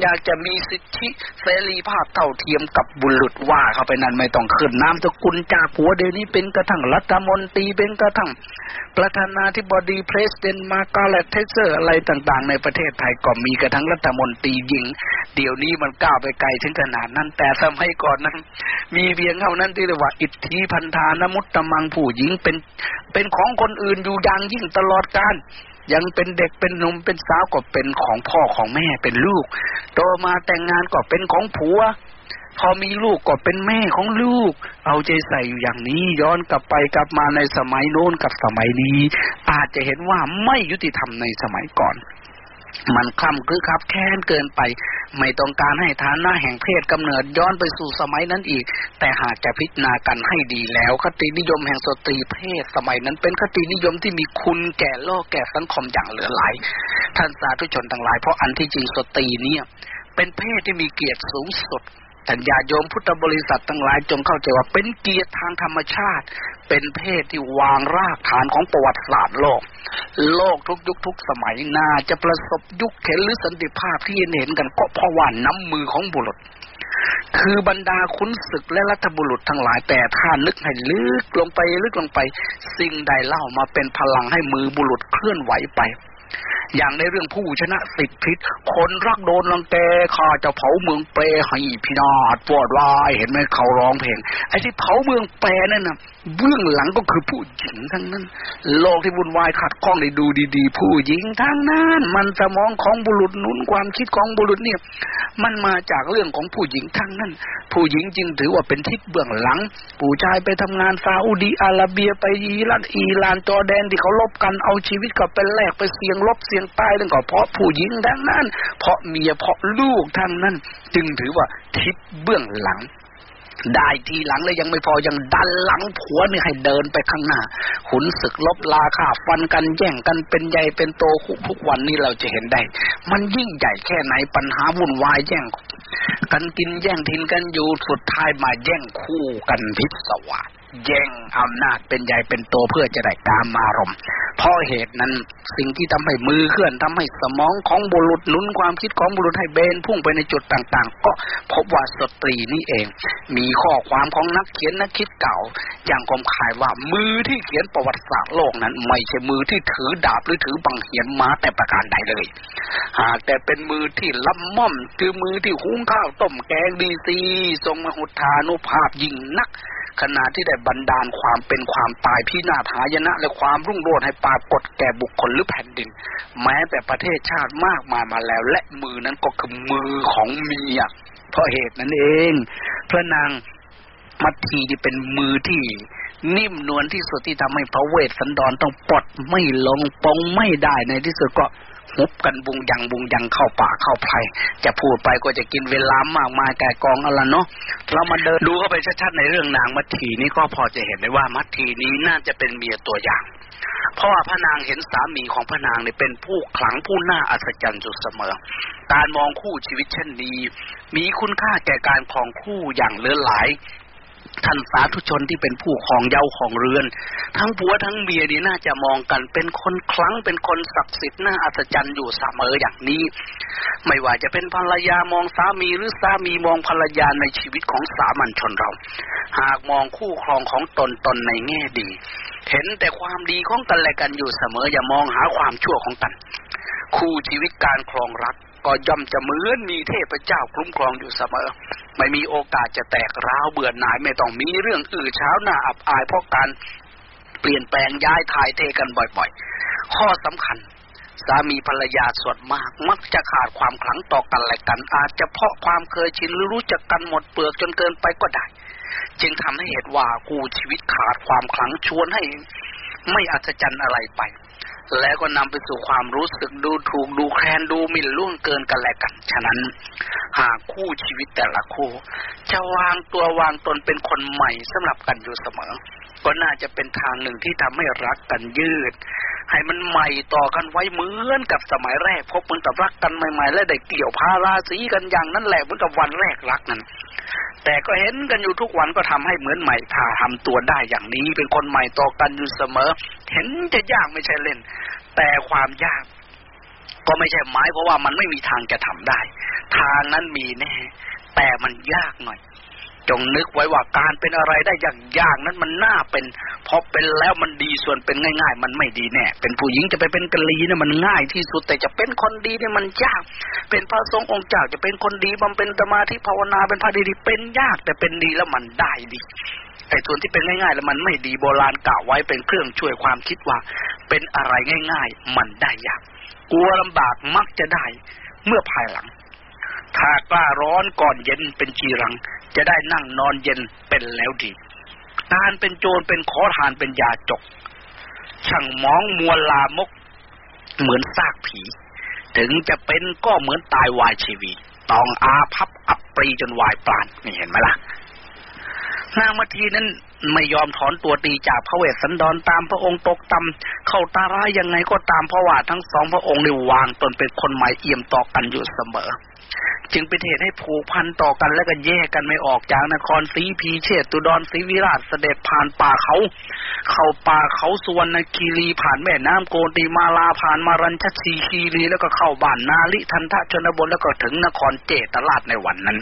อยากจะมีสิทธิเสรีภาพเท่าเทียมกับบุรุษว่าเข้าไปนั้นไม่ต้องขึ้นนามสกุลจากผัวเดี๋ยวนี้เป็นกระทั่งรัฐมนตรีเป็นกระทั่งประธานาธิบดี president Margaret Thatcher อะไรต่างๆ ในประเทศไทยก็มีกระทั่งรัฐมนตรีหญิง เดี๋ยวนี้มันก้าวไปไกลถึงขนาดนั้น แต่สมัยก่อนนั้น มีเพียงเท่านั้นที่เรียกว่าอิตถีภัณฑานมุตตมังผู้หญิงเป็นเป็นของคนอื่นอยู่อย่างยิ่งตลอดกาล ยังเป็นเด็กเป็นหนุ่มเป็นสาวก็เป็นของพ่อของแม่เป็นลูก โตมาแต่งงานก็เป็นของผัว พอมีลูกก็เป็นแม่ของลูก เอาใจใส่อยู่อย่างนี้ย้อนกลับไปกลับมาในสมัยโน้นกับสมัยนี้ อาจจะเห็นว่าไม่ยุติธรรมในสมัยก่อน มันคล่ำคือครับแค้นเกินไป ไม่ต้องการให้ฐานะแห่งเพศกำเนิดย้อนไปสู่สมัยนั้นอีก แต่หากจะพิจารณากันให้ดีแล้ว คตินิยมแห่งสตรีเพศสมัยนั้นเป็นคตินิยมที่มีคุณแก่โลกแก่สังคมอย่างเหลือหลายท่านสาธุชนทั้งหลายเพราะอันที่จริงสตรีเนี่ย เป็นเพศที่มีเกียรติสูงสุดท่านญาโยมพุทธบริษัททั้งหลายจงเข้าใจว่าเป็นเกียรติทางธรรมชาติ เป็นเพศที่วางรากฐานของประวัติศาสตร์โลก โลกทุกยุคทุกสมัยน่าจะประสบยุคเข็นหรือสันติภาพที่เห็นกันก็เพราะว่าน้ำมือของบุรุษ คือบรรดาขุนศึกและรัฐบุรุษทั้งหลายแต่ถ้านึกให้ลึกลงไปลึกลงไป สิ่งใดเล่ามาเป็นพลังให้มือบุรุษเคลื่อนไหวไปอย่างในเรื่องผู้ชนะสิทธิพิษคนรักโดนรังแกข้าจะเผาเมืองเปรให้พินาศปวดวายเห็นไหมเขาร้องเพลง ไอ้ที่เผาเมืองเปรนั่นน่ะ เบื้องหลังก็คือผู้หญิงทั้งนั้น โลกที่วุ่นวายขัดข้องได้ดูดี ๆ ผู้หญิงทั้งนั้นมันสมองของบุรุษนุนความคิดของบุรุษเนี่ย มันมาจากเรื่องของผู้หญิงทั้งนั้น ผู้หญิงจึงถือว่าเป็นทิศเบื้องหลัง ผู้ชายไปทำงานซาอุดีอาระเบียไปอิรักอิหร่านจอแดนที่เขาลบกันเอาชีวิตกับเป็นแลกไปเสี่ยงลบเสี่ยงตายนั่นก็เพราะผู้หญิงทั้งนั้น เพราะเมียเพราะลูกทั้งนั้น จึงถือว่าทิศเบื้องหลัง ได้ทีหลังเลยยังไม่พอยังดันหลังผัวนี่ให้เดินไปข้างหน้าขุนศึกลบลาข่าฟันกันแย่งกันเป็นใหญ่เป็นโตทุกวันนี้เราจะเห็นได้ มันยิ่งใหญ่แค่ไหนปัญหาวุ่นวายแย่งกันกินแย่งทินกันอยู่สุดท้ายมาแย่งคู่กันพิศวาสแย่งอำนาจเป็นใหญ่เป็นโตเพื่อจะได้ตามมารม เพราะเหตุนั้นสิ่งที่ทำให้มือเคลื่อนทำให้สมองของบุรุษหนุนความคิดของบุรุษให้เบนพุ่งไปในจุดต่างๆ ก็พบว่าสตรีนี่เอง มีข้อความของนักเขียนนักคิดเก่า อย่างกลมขายว่ามือที่เขียนประวัติศาสตร์โลกนั้น ไม่ใช่มือที่ถือดาบหรือถือบังเหียนมาแต่ประการใดเลย หากแต่เป็นมือที่ล้ำม่อม คือมือที่หุงข้าวต้มแกงดีซีทรงมหุธานุภาพยิ่งนัก ขณะที่ได้บันดาลความเป็นความตายพินาศหายนะ และความรุ่งโรจน์ให้ปรากฏแก่บุคคลหรือแผ่นดิน แม้แต่ประเทศชาติมากมายมาแล้ว และมือนั้นก็คือมือของเมียเพราะเหตุนั้นเองพระนางมัททีนี่เป็นมือที่นิ่มนวลที่สุดที่ทำให้พระเวสสันดรต้องปลดไม่ลงปองไม่ได้ในที่สุดก็ หุบกันบุงยังบุงยังเข้าป่าเข้าไพรจะพูดไปก็จะกินเวลามากมายแก่กองอะไรเนาะเรามาเดินดูเข้าไปชัดๆในเรื่องนางมัททีนี่ก็พอจะเห็นได้ว่ามัททีนี้น่าจะเป็นเมียตัวอย่าง เพราะว่าพระนางเห็นสามีของพระนางเนี่ยเป็นผู้ขลังผู้น่าอัศจรรย์จุดเสมอ การมองคู่ชีวิตเช่นนี้ มีคุณค่าแก่การครองคู่อย่างเลือหลาย ท่านสาธุชนที่เป็นผู้ของเย้าของเรือน ทั้งผัวทั้งเมียนี่น่าจะมองกันเป็นคนคลังเป็นคนศักดิ์สิทธิ์น่าอัศจรรย์อยู่เสมออย่างนี้ ไม่ว่าจะเป็นภรรยามองสามีหรือสามีมองภรรยาในชีวิตของสามัญชนเรา หากมองคู่ครองของตนตนในแง่ดี เห็นแต่ความดีของกันและกันอยู่เสมออย่ามองหาความชั่วของกัน คู่ชีวิตการครองรัก ก็ย่อมจะเหมือนมีเทพเจ้าคุ้มครองอยู่เสมอ ไม่มีโอกาสจะแตกร้าวเบื่อหน่ายไม่ต้องมีเรื่องอื่นเช้าหน้าอับอายเพราะการเปลี่ยนแปลงย้ายถ่ายเทกันบ่อยๆ ข้อสำคัญ สามีภรรยาส่วนมาก มักจะขาดความขลังต่อกันและกัน อาจจะเพราะความเคยชินหรือรู้จักกันหมดเปลือกจนเกินไปก็ได้ จึงทำให้เหตุว่ากูชีวิตขาดความขลังชวนให้ ไม่อัศจรรย์อะไรไป แล้วก็นำไปสู่ความรู้สึกดูถูกดูแคลนดูหมิ่นล่วงเกินกันและกัน ฉะนั้น หากคู่ชีวิตแต่ละคู่ จะวางตัววางตนเป็นคนใหม่สำหรับกันอยู่เสมอ ก็น่าจะเป็นทางหนึ่งที่ทำให้รักกันยืด ให้มันใหม่ต่อกันไว้เหมือนกับสมัยแรกพบเหมือนกับรักกันใหม่ ๆ และได้เกี่ยวพาราสีกันอย่างนั้นแหละเหมือนกับวันแรกรักนั้น แต่ก็เห็นกันอยู่ทุกวันก็ทำให้เหมือนใหม่ทาทำตัวได้อย่างนี้ เป็นคนใหม่ต่อกันอยู่เสมอ เห็นจะยากไม่ใช่เล่น แต่ความยาก ก็ไม่ใช่หมายเพราะว่ามันไม่มีทางจะทำได้ ทางนั้นมีแน่แต่มันยากหน่อย จงนึกไว้ว่าการเป็นอะไรได้อย่างยากนั้นมันน่าเป็นพอเป็นแล้วมันดีส่วนเป็นง่าย ๆ มันไม่ดีแน่ เป็นผู้หญิงจะไปเป็นกะลีเนี่ยมันง่ายที่สุดแต่จะเป็นคนดีเนี่ยมันยาก เป็นพระสงฆ์องค์เจ้าจะเป็นคนดีบำเป็นสมาธิภาวนาเป็นพระดีๆเป็นยากแต่เป็นดีแล้วมันได้ดีไอ้ส่วนที่เป็นง่ายๆแล้วมันไม่ดีโบราณกล่าวไว้เป็นเครื่องช่วยความคิดว่า เป็นอะไรง่าย ๆ มันได้ยากกลัวลำบากมักจะได้ เมื่อภายหลัง ถ้ากล้าร้อนก่อนเย็นเป็นจีรัง จะได้นั่งนอนเย็นเป็นแล้วดีการเป็นโจรเป็นขอทานเป็นยาจก ช่างมองมัวลามก เหมือนซากผี ถึงจะเป็นก็เหมือนตายวายชีวีต้องอาพับอับปรีจนวายปาณนี่เห็นไหมล่ะนางมัทรีนั้นไม่ยอมถอนตัวตีจากพระเวสสันดรตามพระองค์ตกต่ำเข้าตาร้ายยังไงก็ตามเพราะว่าทั้งสองพระองค์ได้วางตนเป็นคนใหม่เอี่ยมต่อกันอยู่เสมอ จึงเป็นเหตุให้ผูกพันต่อกันแล้วก็แยกกันไม่ออกจากนครศรีพีเชตตุดรศรีวิราชเสด็จผ่านป่าเขา เข้าป่าเขาสวนนคีรีผ่านแม่น้ำโกนติมาราผ่านมารัญชชีคีรีแล้วก็เข้าบ้านนาลิทันทะชนบทแล้วก็ถึงนครเจตราชในวันนั้น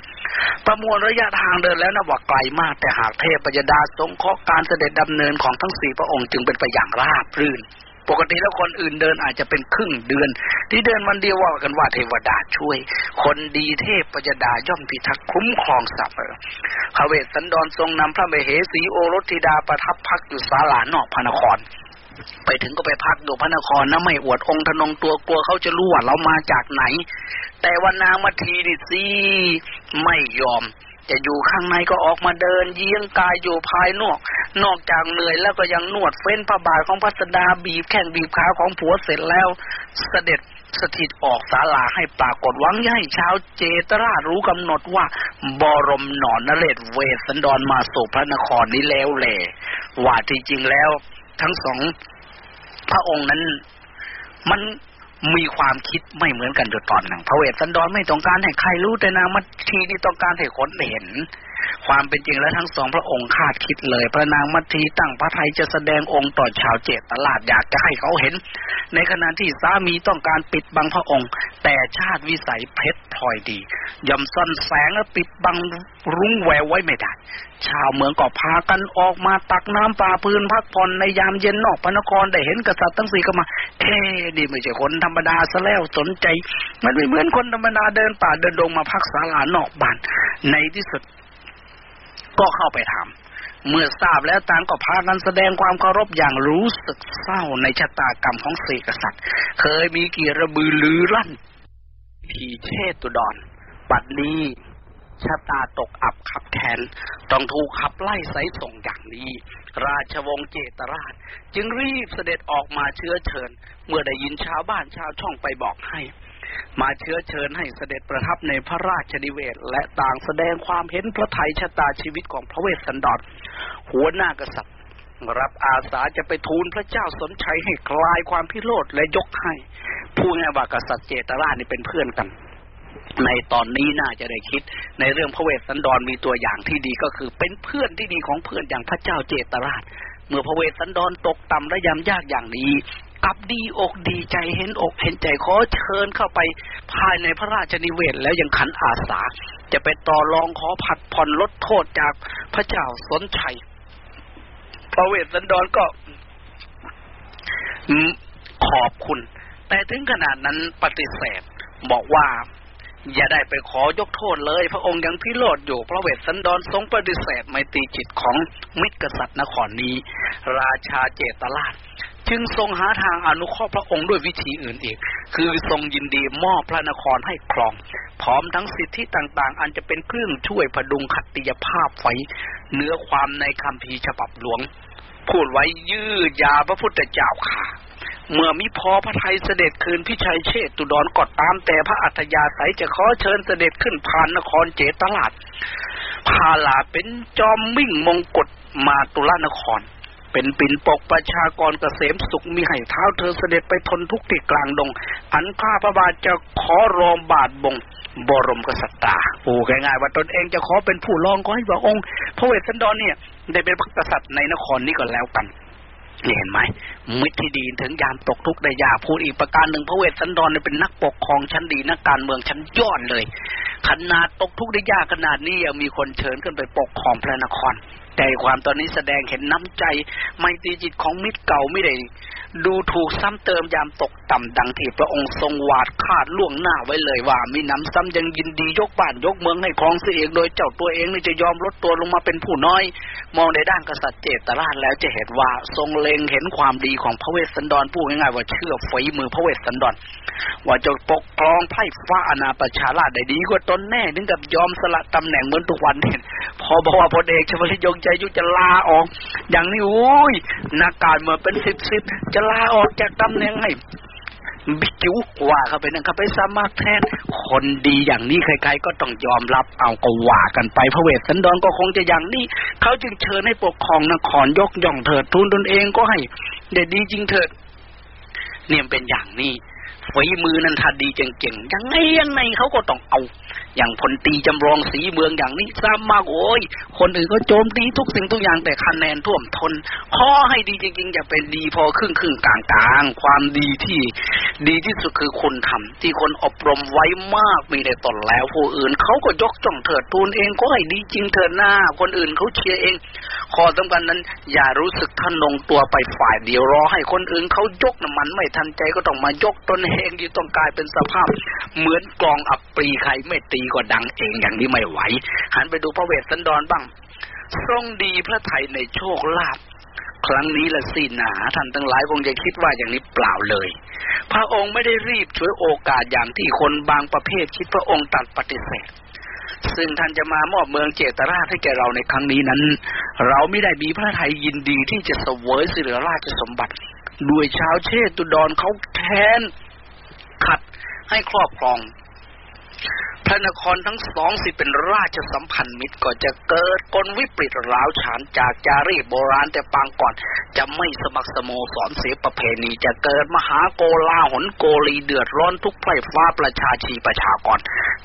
ประมวลระยะทางเดินแล้วนะว่าไกลมากแต่หากเทพปยดาสงเคราะห์การเสด็จดำเนินของทั้งสี่พระองค์จึงเป็นไปอย่างราบรื่น ปกติแล้วคนอื่นเดินอาจจะเป็นครึ่งเดือน ที่เดินวันเดียวว่ากันว่าเทวดาช่วย คนดีเทพปยดาย่อมพิทักษ์คุ้มครองสัพเพระเวสสันดรทรงนำพระเมเหสีโอรสธิดาประทับพักอยู่ศาลานอกพระนครไปถึงก็ไปพักอยู่พระนครนะไม่อวดองค์ทนงตัวกลัวเขาจะรู้ว่าเรามาจากไหน แต่วันนางมาทีนี่สิไม่ยอม จะอยู่ข้างในก็ออกมาเดิน เยียงกายอยู่ภายนอก นอกจากเหนื่อยแล้วก็ยังนวดเฟ้นพระบาทของพัสดาบีบแข้งบีบขาของผัวเสร็จแล้ว เสด็จสถิตออกศาลาให้ปรากฏวังให้ชาวเจตรารู้กำหนดว่า บรมหนอนนเรศเวสันดรมาสู่พระนครนี้แล้วแหละว่าที่จริงแล้ว ทั้งสองพระองค์นั้น มัน มีความคิดไม่เหมือนกันอยู่ตอนหนึ่งพระเวสสันดรไม่ต้องการให้ใครรู้แต่นางมัททีนี่ต้องการให้คนเห็น ความเป็นจริงแล้วทั้งสองพระองค์คาดคิดเลย พระนางมัททีตั้งพระไทยจะแสดงองค์ต่อชาวเจตตลาดอยากจะให้เขาเห็น ในขณะที่สามีต้องการปิดบังพระองค์ แต่ชาติวิสัยเพชรพลอยดีย่อมซ่อนแสงและปิดบังรุ้งแววไว้ไม่ได้ ชาวเมืองก็พากันออกมาตักน้ำปลาพื้นพักผ่อนในยามเย็นนอกพระนครได้เห็นกษัตริย์ทั้งสี่ก็มาเอ๊นี่ไม่ใช่คนธรรมดาซะแล้วสนใจ มันไม่เหมือนคนธรรมดาเดินป่าเดินดงมาพักศาลานอกบ้าน ในที่สุด ก็เข้าไปถาม เมื่อทราบแล้วต่างก็พากันแสดงความเคารพอย่างรู้สึกเศร้าในชะตากรรมของเสกษัตริย์ เคยมีกี่ระบือลือลั่นผีเชตุดรปัดนี้ชะตาตกอับขับแขน ต้องถูกขับไล่ไสส่งอย่างนี้ ราชวงศ์เจตราช จึงรีบเสด็จออกมาเชื้อเชิญ เมื่อได้ยินชาวบ้านชาวช่องไปบอกให้ มาเชื้อเชิญให้เสด็จประทับในพระราชนิเวศ และต่างแสดงความเห็นพระไทยชะตาชีวิตของพระเวสสันดรหัวหน้ากษัตริย์รับอาสาจะไปทูลพระเจ้าสนชัยให้คลายความพิโรธและยกให้ผู้ง่ายว่ากษัตริย์เจตราชนี่เป็นเพื่อนกัน ในตอนนี้น่าจะได้คิด ในเรื่องพระเวสสันดรมีตัวอย่างที่ดีก็คือ เป็นเพื่อนที่ดีของเพื่อนอย่างพระเจ้าเจตราช เมื่อพระเวสสันดรตกต่ำและยำยากอย่างนี้ กลับดีอกดีใจเห็นอกเห็นใจขอเชิญเข้าไปภายในพระราชนิเวศแล้วยังขันอาสา จะไปต่อรองขอผัดผ่อนลดโทษจากพระเจ้าสนชัยพระเวสสันดรก็ขอบคุณ แต่ถึงขนาดนั้นปฏิเสธบอกว่า อย่าได้ไปขอยกโทษเลย พระองค์ยังพิโรธอยู่ พระเวสสันดรทรงปฏิเสธไมตรีจิตของมิตรกษัตริย์นครนี้ ราชาเจตราช จึงทรงหาทางอนุเคราะห์พระองค์ด้วยวิธีอื่นอีก คือทรงยินดีมอบพระนครให้ครอง พร้อมทั้งสิทธิต่างๆ อันจะเป็นเครื่องช่วยพดุงขัตติยภาพไว้เนื้อความในคำพีฉบับหลวง พูดไว้ยืดยาพระพุทธเจ้าค่ะ เมื่อมิพอพระไทยเสด็จคืนพิชัยเชษตุดรกดตามแต่พระอัธยาศัยจะขอเชิญเสด็จขึ้นผ่านนครเจตลาดพาลาเป็นจอมมิ่งมงกฎมาตุลานคร เป็นปิ่นปกประชากรเกษมสุขมีให้เท้าเธอเสด็จไปทนทุกข์ที่กลางดง อันข้าพระบาทจะขอรองบาทบงบรมกษัตริย์ปูง่ายๆว่าตนเองจะขอเป็นผู้รองก็ให้พระองค์ พระเวสสันดรเนี่ย ได้เป็นพระกษัตริย์ในนครนี้ก่อนแล้วกัน เห็นไหมมิตรที่ดีถึงยามตกทุกข์ได้ยากพูดอีกประการหนึ่งพระเวสสันดรเป็นนักปกครองชั้นดีนักการเมืองชั้นยอดเลย ขนาดตกทุกข์ได้ยากขนาดนี้ยังมีคนเชิญขึ้นไปปกครองพระนคร แต่ความตอนนี้แสดงเห็นน้ำใจ ไมตรีจิตของมิตรเก่าไม่ได้ ดูถูกซ้ำเติมยามตกต่ำดังที่พระองค์ทรงวาดคาดล่วงหน้าไว้เลยว่ามีน้ำซ้ำยังยินดียกบ้านยกเมืองให้ครองเสียเองโดยเจ้าตัวเองนี่จะยอมลดตัวลงมาเป็นผู้น้อย มองในด้านกษัตริย์เจตราชแล้วจะเห็นว่าทรงเล็งเห็นความดีของพระเวสสันดรพูดง่ายๆว่าเชื่อฝีมือพระเวสสันดรว่าจะปกครองไพ่ฟ้าอนาประชาราชได้ดีกว่าตนแน่ถึงกับยอมสละตำแหน่งเหมือนทุกวันเห็นพอบอกว่าพลเอกชวลิตยงใจยุจะลาออก อย่างนี้โอ้ยนักการเมืองเป็นสิบสิบจะลาออกจากตำแหน่งให้บิ๊กจิ๋วว่าเขาไปนั่นเขาไปสมัครแทน คนดีอย่างนี้ใครๆก็ต้องยอมรับเอาก็ว่ากันไปพระเวสสันดรก็คงจะอย่างนี้ เขาจึงเชิญให้ปกครองนครยกย่องเถิดทุนตนเองก็ให้เด็ดดีจริงเถิด เนี่ยเป็นอย่างนี้ฝีมือนั้นถ้าดีเก่งๆยังไงยังไงเขาก็ต้องเอาอย่างพลตีจำลองสีเมืองอย่างนี้ซ้ำมากโอ้ย คนอื่นก็โจมตีทุกสิ่งทุกอย่างแต่คะแนนท่วมทนขอให้ดีจริงๆอย่าเป็นดีพอครึ่งครึ่งกลางกลางความดีที่ดีที่สุดคือคนทำที่คนอบรมไว้มากมีในตนแล้วผู้อื่นเขาก็ยกจ้องเถิดทูนเองก็ให้ดีจริงเถิดหน้า คนอื่นเขาเชียร์เองขอสำคัญนั้น อย่ารู้สึกท่านงตัวไปฝ่ายเดียวรอให้คนอื่นเขายกน้ำมันไม่ทันใจก็ต้องมายกตนเองที่ต้องกลายเป็นสภาพ เหมือนกองอับปรีใครไม่ตีก็ดังเองอย่างนี้ไม่ไหว หันไปดูพระเวสสันดรบ้าง ทรงดีพระไทยในโชคลาภครั้งนี้ละสิหนาท่านทั้งหลายคงจะคิดว่าอย่างนี้เปล่าเลย พระองค์ไม่ได้รีบช่วยโอกาสอย่างที่คนบางประเภทคิดพระองค์ตัดปฏิเสธ ซึ่งท่านจะมามอบเมืองเจตราชให้แก่เราในครั้งนี้นั้น เราไม่ได้มีพระไทยยินดีที่จะเสวยสิริราชสมบัติ ด้วยชาวเชตุดรเขาแค้นขัด ให้ครอบครอง พระนครทั้งสองสิเป็นราชสัมพันธ์มิตรก็จะเกิดกลวิปริตร้าวฉานจากจารีตโบราณแต่ปางก่อน จะไม่สมัครสโมสรเสียประเพณีจะเกิดมหาโกลาหนโกลีเดือดร้อนทุกไพร่ฟ้าประชาชีประชากร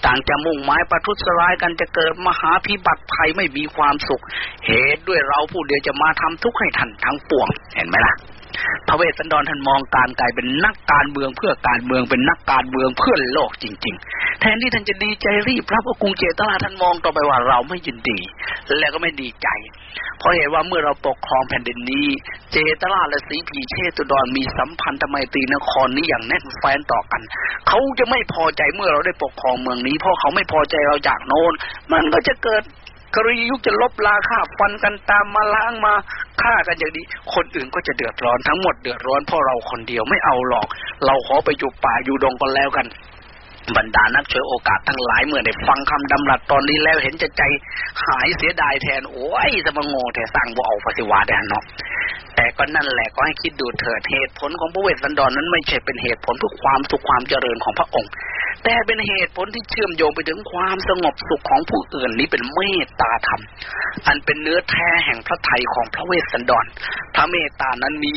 ต่างจะมุ่งหมายประทุษร้ายกันจะเกิดมหาพิบัติภัยไม่มีความสุข เหตุด้วยเราผู้เดียวจะมาทำทุกข์ให้ท่านทั้งปวง เห็นไหมล่ะ พระเวสสันดรท่านมองการกลายเป็นนักการเมืองเพื่อการเมืองเป็นนักการเมืองเพื่อโลกจริง ๆ แทนที่ท่านจะดีใจรีบรับว่ากรุงเจตราท่านมองต่อไปว่าเราไม่ยินดี และก็ไม่ดีใจ เพราะเห็นว่าเมื่อเราปกครองแผ่นดินนี้ เจตราและสีผีเชตุดรมีสัมพันธไมตรีนครนี้อย่างแน่นแฟนต่อกัน เขาจะไม่พอใจเมื่อเราได้ปกครองเมืองนี้เพราะเขาไม่พอใจเราจากโน้นมันก็จะเกิด กรียุคจะลบลาฆ่าฟันกันตามมาล้างมาฆ่ากันอย่างนี้ คนอื่นก็จะเดือดร้อนทั้งหมดเดือดร้อนเพราะเราคนเดียวไม่เอาหรอก เราขอไปอยู่ป่าอยู่ดงกันแล้วกันบรรดานักช่วยโอกาสทั้งหลายเมื่อได้ฟังคำดำรัสตอนนี้แล้วเห็นจะใจหายเสียดายแทน โอ้ยจะมาโง่แต่สร้างบ่เอาฟสิวาแดนเนาะแต่ก็นั่นแหละก็ให้คิดดูเถิดเหตุผลของพระเวสสันดรนนั้นไม่ใช่เป็นเหตุผลเพื่อความสุขความเจริญของพระองค์ แต่เป็นเหตุผลที่เชื่อมโยงไปถึงความสงบสุขของผู้อื่นนี้เป็นเมตตาธรรม อันเป็นเนื้อแท้แห่งพระไทยของพระเวสสันดร พระเมตตานั้นมี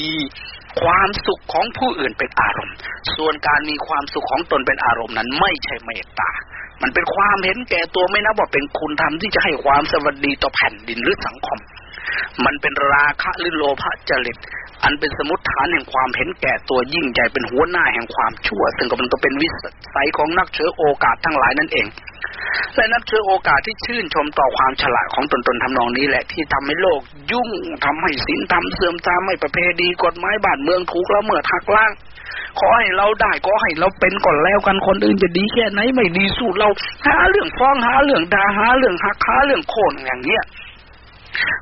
ความสุขของผู้อื่นเป็นอารมณ์ ส่วนการมีความสุขของตนเป็นอารมณ์นั้นไม่ใช่เมตตา มันเป็นความเห็นแก่ตัวไม่นับว่าเป็นคุณธรรมที่จะให้ความสวัสดีต่อแผ่นดินหรือสังคม มันเป็นราคะหรือโลภะจริต อันเป็นสมุติฐานแห่งความเห็นแก่ตัวยิ่งใหญ่เป็นหัวหน้าแห่งความชั่ว ซึ่งก็มันก็เป็นวิสัยของนักเชื้อโอกาสทั้งหลายนั่นเอง และนับเชื้อโอกาสที่ชื่นชมต่อความฉลาดของตนตนทำนองนี้แหละที่ทำให้โลกยุ่งทำให้ศีลธรรมเสื่อมตามไม่ประเพณีกฎหมายบ้านเมืองถูกและเมิดหักล้าง ขอให้เราได้ก็ให้เราเป็นก่อนแล้วกันคนอื่นจะดีแค่ไหนไม่ดีสู้เราหาเรื่องฟ้องหาเรื่องด่าหาเรื่องหักหาเรื่องโค่นอย่างเนี้ย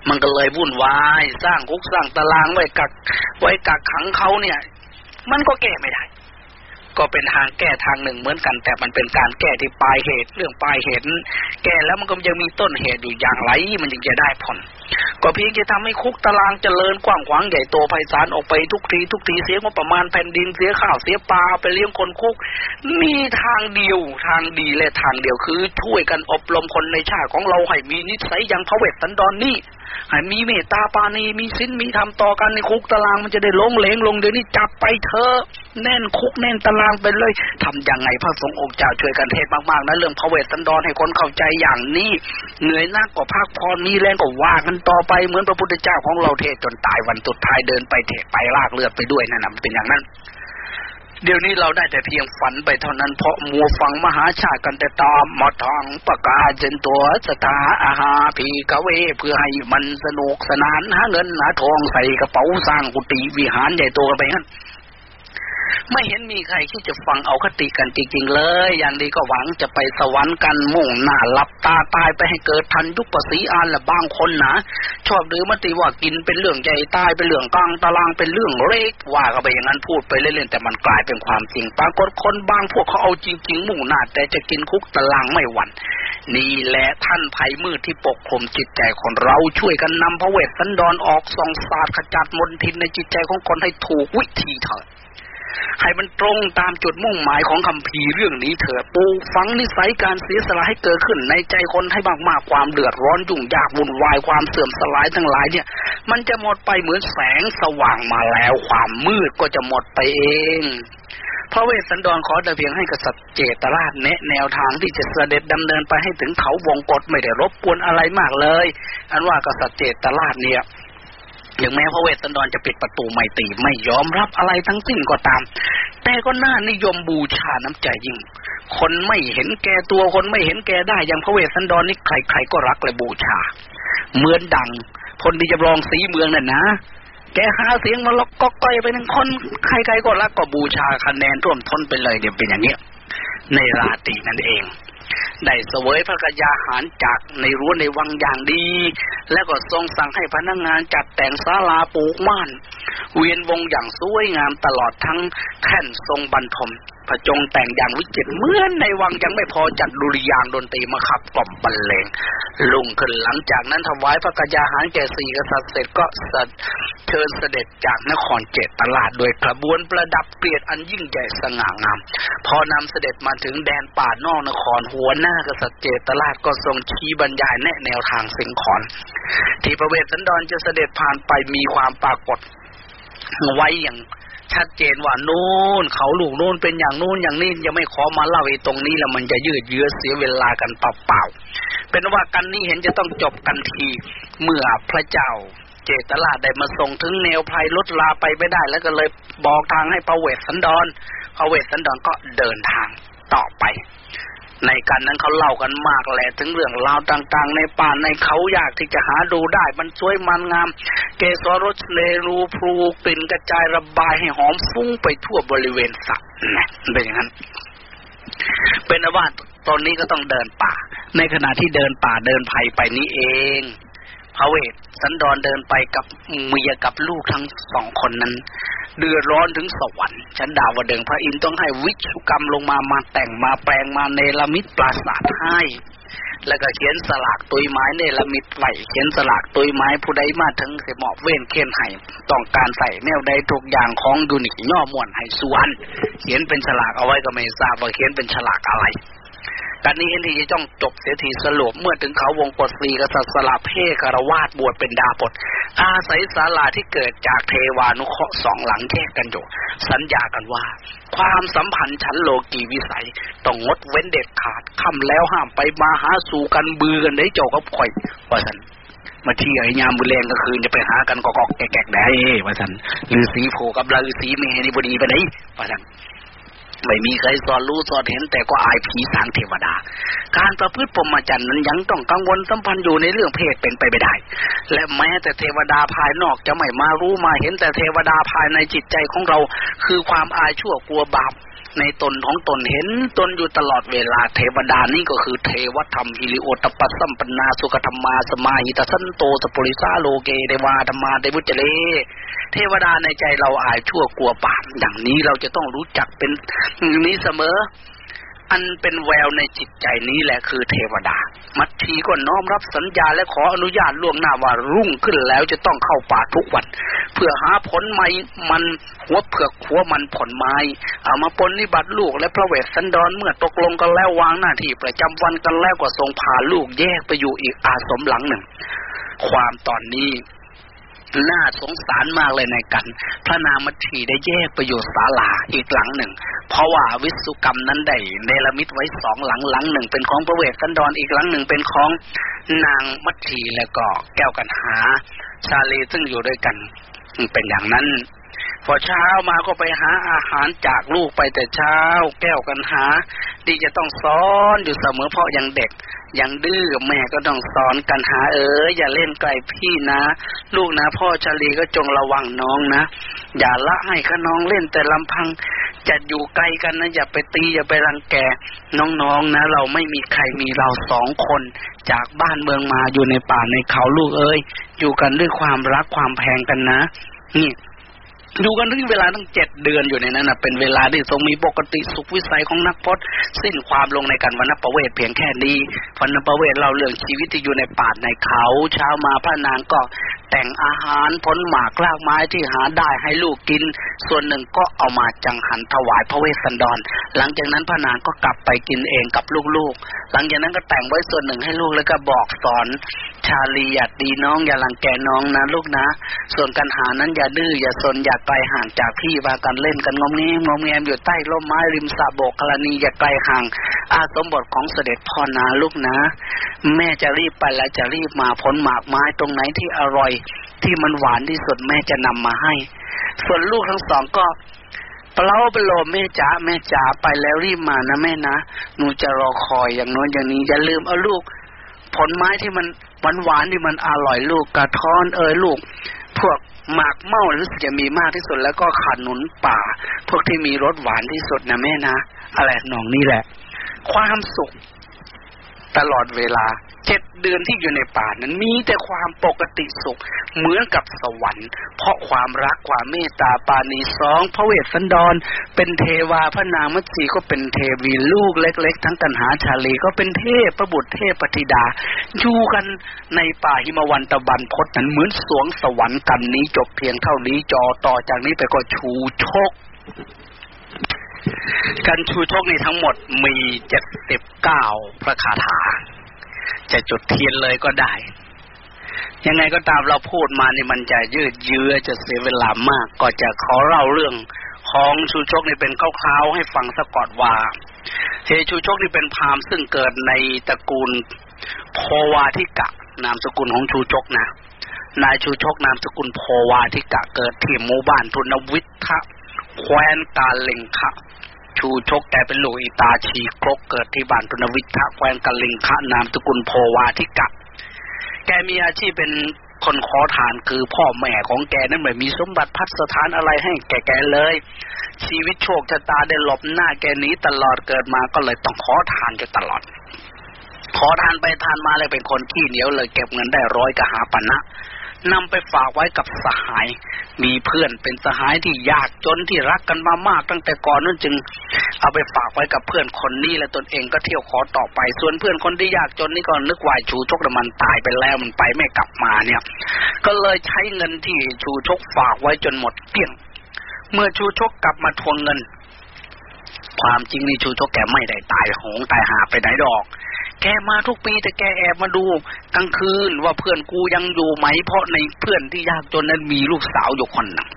มันก็เลยวุ่นวาย สร้างคุกสร้างตารางไว้กัก ไว้กักขังเขาเนี่ย มันก็แก้ไม่ได้ ก็เป็นทางแก้ทางหนึ่งเหมือนกัน แต่มันเป็นการแก้ที่ปลายเหตุเรื่องปลายเหตุแก้แล้วมันก็ยังมีต้นเหตุอยู่อย่างไรมันจึงจะได้ผล ก็เพียงจะทำให้คุกตารางเจริญกว้างขวางใหญ่โตไพศาลออกไปทุกทีทุกทีเสียงว่าประมาณแผ่นดินเสียข้าวเสียปลาไปเลี้ยงคนคุก มีทางเดียวทางดีและทางเดียวคือ ช่วยกันอบรมคนในชาติของเราให้มีนิสัยอย่างพระเวสสันดรนนี่ ให้มีเมตตาปานีมีสินมีธรรมต่อกันในคุกตารางมันจะได้ลงเหลงลงเดี๋ยวนี้จับไปเถอะแน่นคุกแน่นตารางไปเลยทำยังไงพระสงฆ์องค์เจ้าช่วยกันเทศมากๆนะเรื่องพระเวสสันดรให้คนเข้าใจอย่างนี้เหนื่อยนักกว่าพักพรมีแรงกว่ากันต่อไปเหมือนพระพุทธเจ้าของเราเทศจนตายวันสุดท้ายเดินไปเทศไปลากเลือดไปด้วยนั่นนะเป็นอย่างนั้น เดี๋ยวนี้เราได้แต่เพียงฝันไปเท่านั้นเพราะมัวฟังมหาชาติกันแต่ตามมาทางประกาศเจนตัวสตาอาหาพีกเว เพื่อให้มันสนุกสนานหาเงินหาทองใส่กระเป๋าสร้างกุฏิวิหารใหญ่โตกันไปงั้น ไม่เห็นมีใครที่จะฟังเอาคติกันจริงๆเลย อย่างดีก็หวังจะไปสวรรค์กันมุ่งหน้าหลับตาตายไปให้เกิดทันยุคปสีอานละบางคนนะชอบดื้อมติว่ากินเป็นเรื่องใหญ่ตายเป็นเรื่องกลางตารางเป็นเรื่องเล็กว่ากันไปอย่างนั้นพูดไปเล่นๆแต่มันกลายเป็นความจริงปรากฏคนบางพวกเขาเอาจริง ๆ มุ่งหน้าแต่จะกินคุกตารางไม่หวั่นนี่แหละท่านภัยมืดที่ปกคลุมจิตใจของเราช่วยกันนำพระเวสสันดรออกส่องศาสตร์ขจัดมนทินในจิตใจของคนให้ถูกวิธีเถิด ให้มันตรงตามจุดมุ่งหมายของคำพีเรื่องนี้เถิดปูฝังนิสัยการเสียสละให้เกิดขึ้นในใจคนให้มากมากความเดือดร้อนยุ่งยากวุ่นวายความเสื่อมสลายทั้งหลายเนี่ย มันจะหมดไปเหมือนแสงสว่างมาแล้ว ความมืดก็จะหมดไปเองพระเวสสันดรขอแต่เพียงให้กษัตริย์เจตราชแนะแนวทางที่จะเสด็จดำเนินไปให้ถึงเขาวงกฏไม่ได้รบกวนอะไรมากเลย อันว่ากษัตริย์เจตราชเนี่ย อย่างแม้พระเวสสันดรจะปิดประตูไม่ตีไม่ยอมรับอะไรทั้งสิ้นก็ตาม แต่ก็น่านิยมบูชาน้ำใจยิ่ง คนไม่เห็นแก่ตัวคนไม่เห็นแก่ได้อย่างพระเวสสันดรนี่ใครๆก็รักและบูชา เหมือนดังพลที่จะรองสีเมืองนั่นนะแกหาเสียงมาล็อกก็ก้อยไปหนึ่งคน ใครๆก็รักก็บูชาคะแนนร่วมทนไปเลยเดี๋ยวเป็นอย่างเนี้ยในราตรีนั่นเอง ได้เสวยพระกยาหารจากในรั้วในวังอย่างดี แล้วก็ทรงสั่งให้พนักงงานจัดแต่งศาลาปลูกม่าน เวียนวงอย่างสวยงามตลอดทั้งแค่นทรงบรรทม ผจงแต่งอย่างวิจิตรเหมือนในวังยังไม่พอจัดดุริยางดนตรีมาขับกล่อมบรรเลงลุงขึ้นหลังจากนั้นถวายพระกยาหารแก่สี่กษัตริย์เสร็จก็เชิญเสด็จจากนครเจตตลาดโดยกระบวนประดับเกลียดอันยิ่งใหญ่สง่างาม พอนำเสด็จมาถึงแดนป่านอกนครหัวหน้ากษัตริย์เจตตลาดก็ทรงชี้บรรยายแนะแนวทางสิงขอนที่พระเวสสันดรจะเสด็จผ่านไปมีความปรากฏไว้อย่าง ชัดเจนว่านู่นเขาลูกนู่นเป็นอย่างนู่นอย่างนี้ยังไม่ขอมาเล่าไอ้ตรงนี้แล้วมันจะยืดเยื้อเสียเวลากันเปล่าๆเป็นว่ากันนี้เห็นจะต้องจบกันทีเมื่อพระเจ้าเจตลาได้มาส่งถึงแนวภัยลดลาไปไม่ได้ แล้วก็เลยบอกทางให้พระเวสสันดรพระเวสสันดรก็เดินทางต่อไป ในกันนั้นเขาเล่ากันมากแหละถึงเรื่องราวต่างๆ ในป่าในเขายากที่จะหาดูได้ มันสวยมันงาม เกสรรสเลรูพลูกลิ่นกระจายระบายให้หอมฟุ้งไปทั่วบริเวณสระนะเป็นอย่างนั้น เป็นอว่าตอนนี้ก็ต้องเดินป่า ในขณะที่เดินป่าเดินภัยไปนี้เอง พระเวทสันดอนเดินไปกับเมียกับลูกทั้งสองคนนั้น เดือดร้อนถึงสวรรค์ฉันดาวเดิงพระอินทร์ต้องให้วิชุกรรมลงมามาแต่งมาแปลงมาเนรมิตปราสาทให้ แล้วก็เขียนสลากตุยไม้เนรมิตไหวเขียนสลากตุยไม้ผู้ใดมาถึงเสหมอบเว้นเขียนให้ต้องการใส่แนวใดทุกอย่างของยูนิย่อม่วนให้ส่วนเขียนเป็นฉลากเอาไว้ก็ไม่ทราบว่าเขียนเป็นฉลากอะไร การนี้เอ็นทีจะต้องจบเสียทีสรุปเมื่อถึงเขาวงกฏสีกษัตริย์สลาเพคารวาสบวชเป็นดาบท อาศัยศาลาที่เกิดจากเทวานุเคราะห์สองหลังแยกกันอยู่ สัญญากันว่า ความสัมพันธ์ชั้นโลกีวิสัย ต้องงดเว้นเด็ดขาดคำแล้วห้ามไปมาหาสู่กันบือกันได้เจ้ากับข่อยว่าสันมาที่ไอ้ยามบุเรงก็คืนจะไปหากันกอกแกกได้ว่าสันหรือสีโผกับฤาษีเมนิบดีไปไหนว่าสัน ไม่มีใครสอนรู้สอนเห็นแต่ก็อายผีสางเทวดา การประพฤติปรมจันทร์นั้นยังต้องกังวลสัมพันธ์อยู่ในเรื่องเพศเป็นไปไม่ได้ และแม้แต่เทวดาภายนอกจะไม่มารู้มาเห็นแต่เทวดาภายในจิตใจของเรา คือความอายชั่วกลัวบาป ในตนของตนเห็นตนอยู่ตลอดเวลาเทวดานี่ก็คือเทวธรรมฮิริโอตปัสสัมปนาสุขธรรมาสมาหิตสันโตสปุริสาโลเกเดวาธรรมาเดวุจเลเทวดาในใจเราอายชั่วกลัวบาปอย่างนี้เราจะต้องรู้จักเป็นอย่างนี้เสมอ อันเป็นแววในจิตใจนี้แหละคือเทวดา มัททีก็น้อมรับสัญญาและขออนุญาตล่วงหน้าว่ารุ่งขึ้นแล้วจะต้องเข้าป่าทุกวัน เพื่อหาผลไม้มันหัวเผือกหัวมันผลไม้ เอามาปนนิบัติลูกและพระเวสสันดรเมื่อตกลงกันแล้ววางหน้าที่ประจำวันกันแล้วก็ทรงพาลูกแยกไปอยู่อีกอาสมหลังหนึ่ง ความตอนนี้ น่าสงสารมากเลยในกัน พระนามทีได้แยกประโยชน์ศาลาอีกหลังหนึ่ง เพราะว่าวิสุกรรมนั้นได้เนรมิตไว้สองหลังหลังหนึ่ง เป็นของพระเวสสันดรอีกหลังหนึ่งเป็นของนางมัทีแล้วก็แก้วกันหา ชาลีซึ่งอยู่ด้วยกัน เป็นอย่างนั้น พอเช้ามาก็ไปหาอาหารจากลูกไปแต่เช้า แก้วกันหา ดีจะต้องสอนอยู่เสมอเพราะยังเด็กยังดื้อแม่ก็ต้องสอนกันหาเอออย่าเล่นไกลพี่นะ ลูกนะ พ่อชาลีก็จงระวังน้องนะ อย่าละให้ขน้องเล่นแต่ลำพังจะอยู่ไกลกันนะอย่าไปตีอย่าไปรังแกน้องๆนะ เราไม่มีใครมีเราสองคน จากบ้านเมืองมาอยู่ในป่าในเขาลูกเอ้ยอยู่กันด้วยความรักความแพงกันนะนี่ อยู่กันถึงเวลาตั้งเจ็ดเดือนอยู่ในนั้นนะเป็นเวลาที่ทรงมีปกติสุขวิสัยของนักพจน์สิ้นความลงในการวันประเวทเพียงแค่นี้วันประเวทเราเรื่องชีวิตที่อยู่ในป่าในเขา เช้ามาพระนางก็แต่งอาหารผลหมากรากไม้ที่หาได้ให้ลูกกิน ส่วนหนึ่งก็เอามาจังหันถวายพระเวสสันดร หลังจากนั้นพระนางก็กลับไปกินเองกับลูกๆ หลังจากนั้นก็แต่งไว้ส่วนหนึ่งให้ลูกแล้วก็บอกสอน ชาลีอย่าดีน้องอย่าลังแกน้องนะลูกนะ ส่วนการหานั้นอย่าดื้ออย่าสนอย่าไกลห่างจากพี่ว่ากันเล่นกันงมงี้งมแงมอยู่ใต้ร่มไม้ริมสระโบกกรณีอย่าไกลห่าง อาสมบทของเสด็จพ่อนาลูกนะ แม่จะรีบไปแล้วจะรีบมาผลหมากไม้ตรงไหนที่อร่อย ที่มันหวานที่สุดแม่จะนำมาให้ ส่วนลูกทั้งสองก็เปล่าเปโลแม่จ๋าแม่จ๋าไปแล้วรีบมานะแม่นะหนูจะรอคอยอย่างน้นอย่างนี้อย่าลืมเอาลูก ผลไม้ที่มันหวานหวานที่มันอร่อยลูกกระท้อนเอ้ยลูก พวกหมากเมาหรือจะมีมากที่สุดแล้วก็ขนุนป่า พวกที่มีรสหวานที่สุดนะแม่นะ อะไรน้องนี่แหละ ความสุข ตลอดเวลาเจ็ดเดือนที่อยู่ในป่านั้นมีแต่ความปกติสุข เหมือนกับสวรรค์ เพราะความรักความเมตตาปานีสองพระเวสสันดร เป็นเทวาพระนางมัจจีก็เป็นเทวีลูกเล็ก ๆ ทั้งตันหาชาลีก็เป็นเทพประบุตรเทพปฏิดา อยู่กันในป่าหิมวันตะบันพศนั้นเหมือนสวงสวรรค์กันนี้จบเพียงเท่านี้จอต่อจากนี้ไปก็ชูชค การชูโชคนี้ทั้งหมดมีเจ็ดสิบเก้าพระคาถา จะจุดเทียนเลยก็ได้ ยังไงก็ตามเราพูดมานี่มันจะยืดเยื้อจะเสียเวลามาก ก็จะขอเล่าเรื่องของชูชกนี่เป็นคร่าวๆให้ฟังสักอนว่าเฮชูชกนี่เป็นพราหมณ์ซึ่งเกิดในตระกูลโพวาทิกะ นามสกุลของชูชกนะนายชูชกนามสกุลโพวาทิกะเกิดที่หมู่บ้านทุนวิทะ แคว้นกาเลงคะชูชกแต่เป็นหลูกอิตาชีครกเกิดที่บ้านตุนวิทะแควนกาลิงคะนามสกุลโพวาทิกะ แกมีอาชีพเป็นคนขอทานคือพ่อแม่ของแกนั้นไม่มีสมบัติพัสถานอะไรให้แกแกเลย ชีวิตโชคชะตาได้หลบหน้าแกนี้ตลอดเกิดมาก็เลยต้องขอทานจนตลอด ขอทานไปทานมาเลยเป็นคนขี้เหนียวเลยเก็บเงินได้ร้อยกะหาปันนะ นำไปฝากไว้กับสหาย มีเพื่อนเป็นสหายที่ยากจนที่รักกันมามาก ตั้งแต่ก่อนนั้นจึง เอาไปฝากไว้กับเพื่อนคนนี้และตนเองก็เที่ยวขอต่อไป ส่วนเพื่อนคนที่ยากจนนี่ก็นึกว่าชูชกมันตายไปแล้วมันไปไม่กลับมาเนี่ย ก็เลยใช้เงินที่ชูชกฝากไว้จนหมดเกลี้ยง เมื่อชูชกกลับมาทวงเงิน ความจริงนี่ชูชกแกไม่ได้ตายโหงตายหาไปไหนดอก แกมาทุกปีแต่แกแอบมาดูกลางคืนว่าเพื่อนกูยังอยู่ไหม เพราะในเพื่อนที่ยากจนนั้นมีลูกสาวอยู่คนหนึ่ง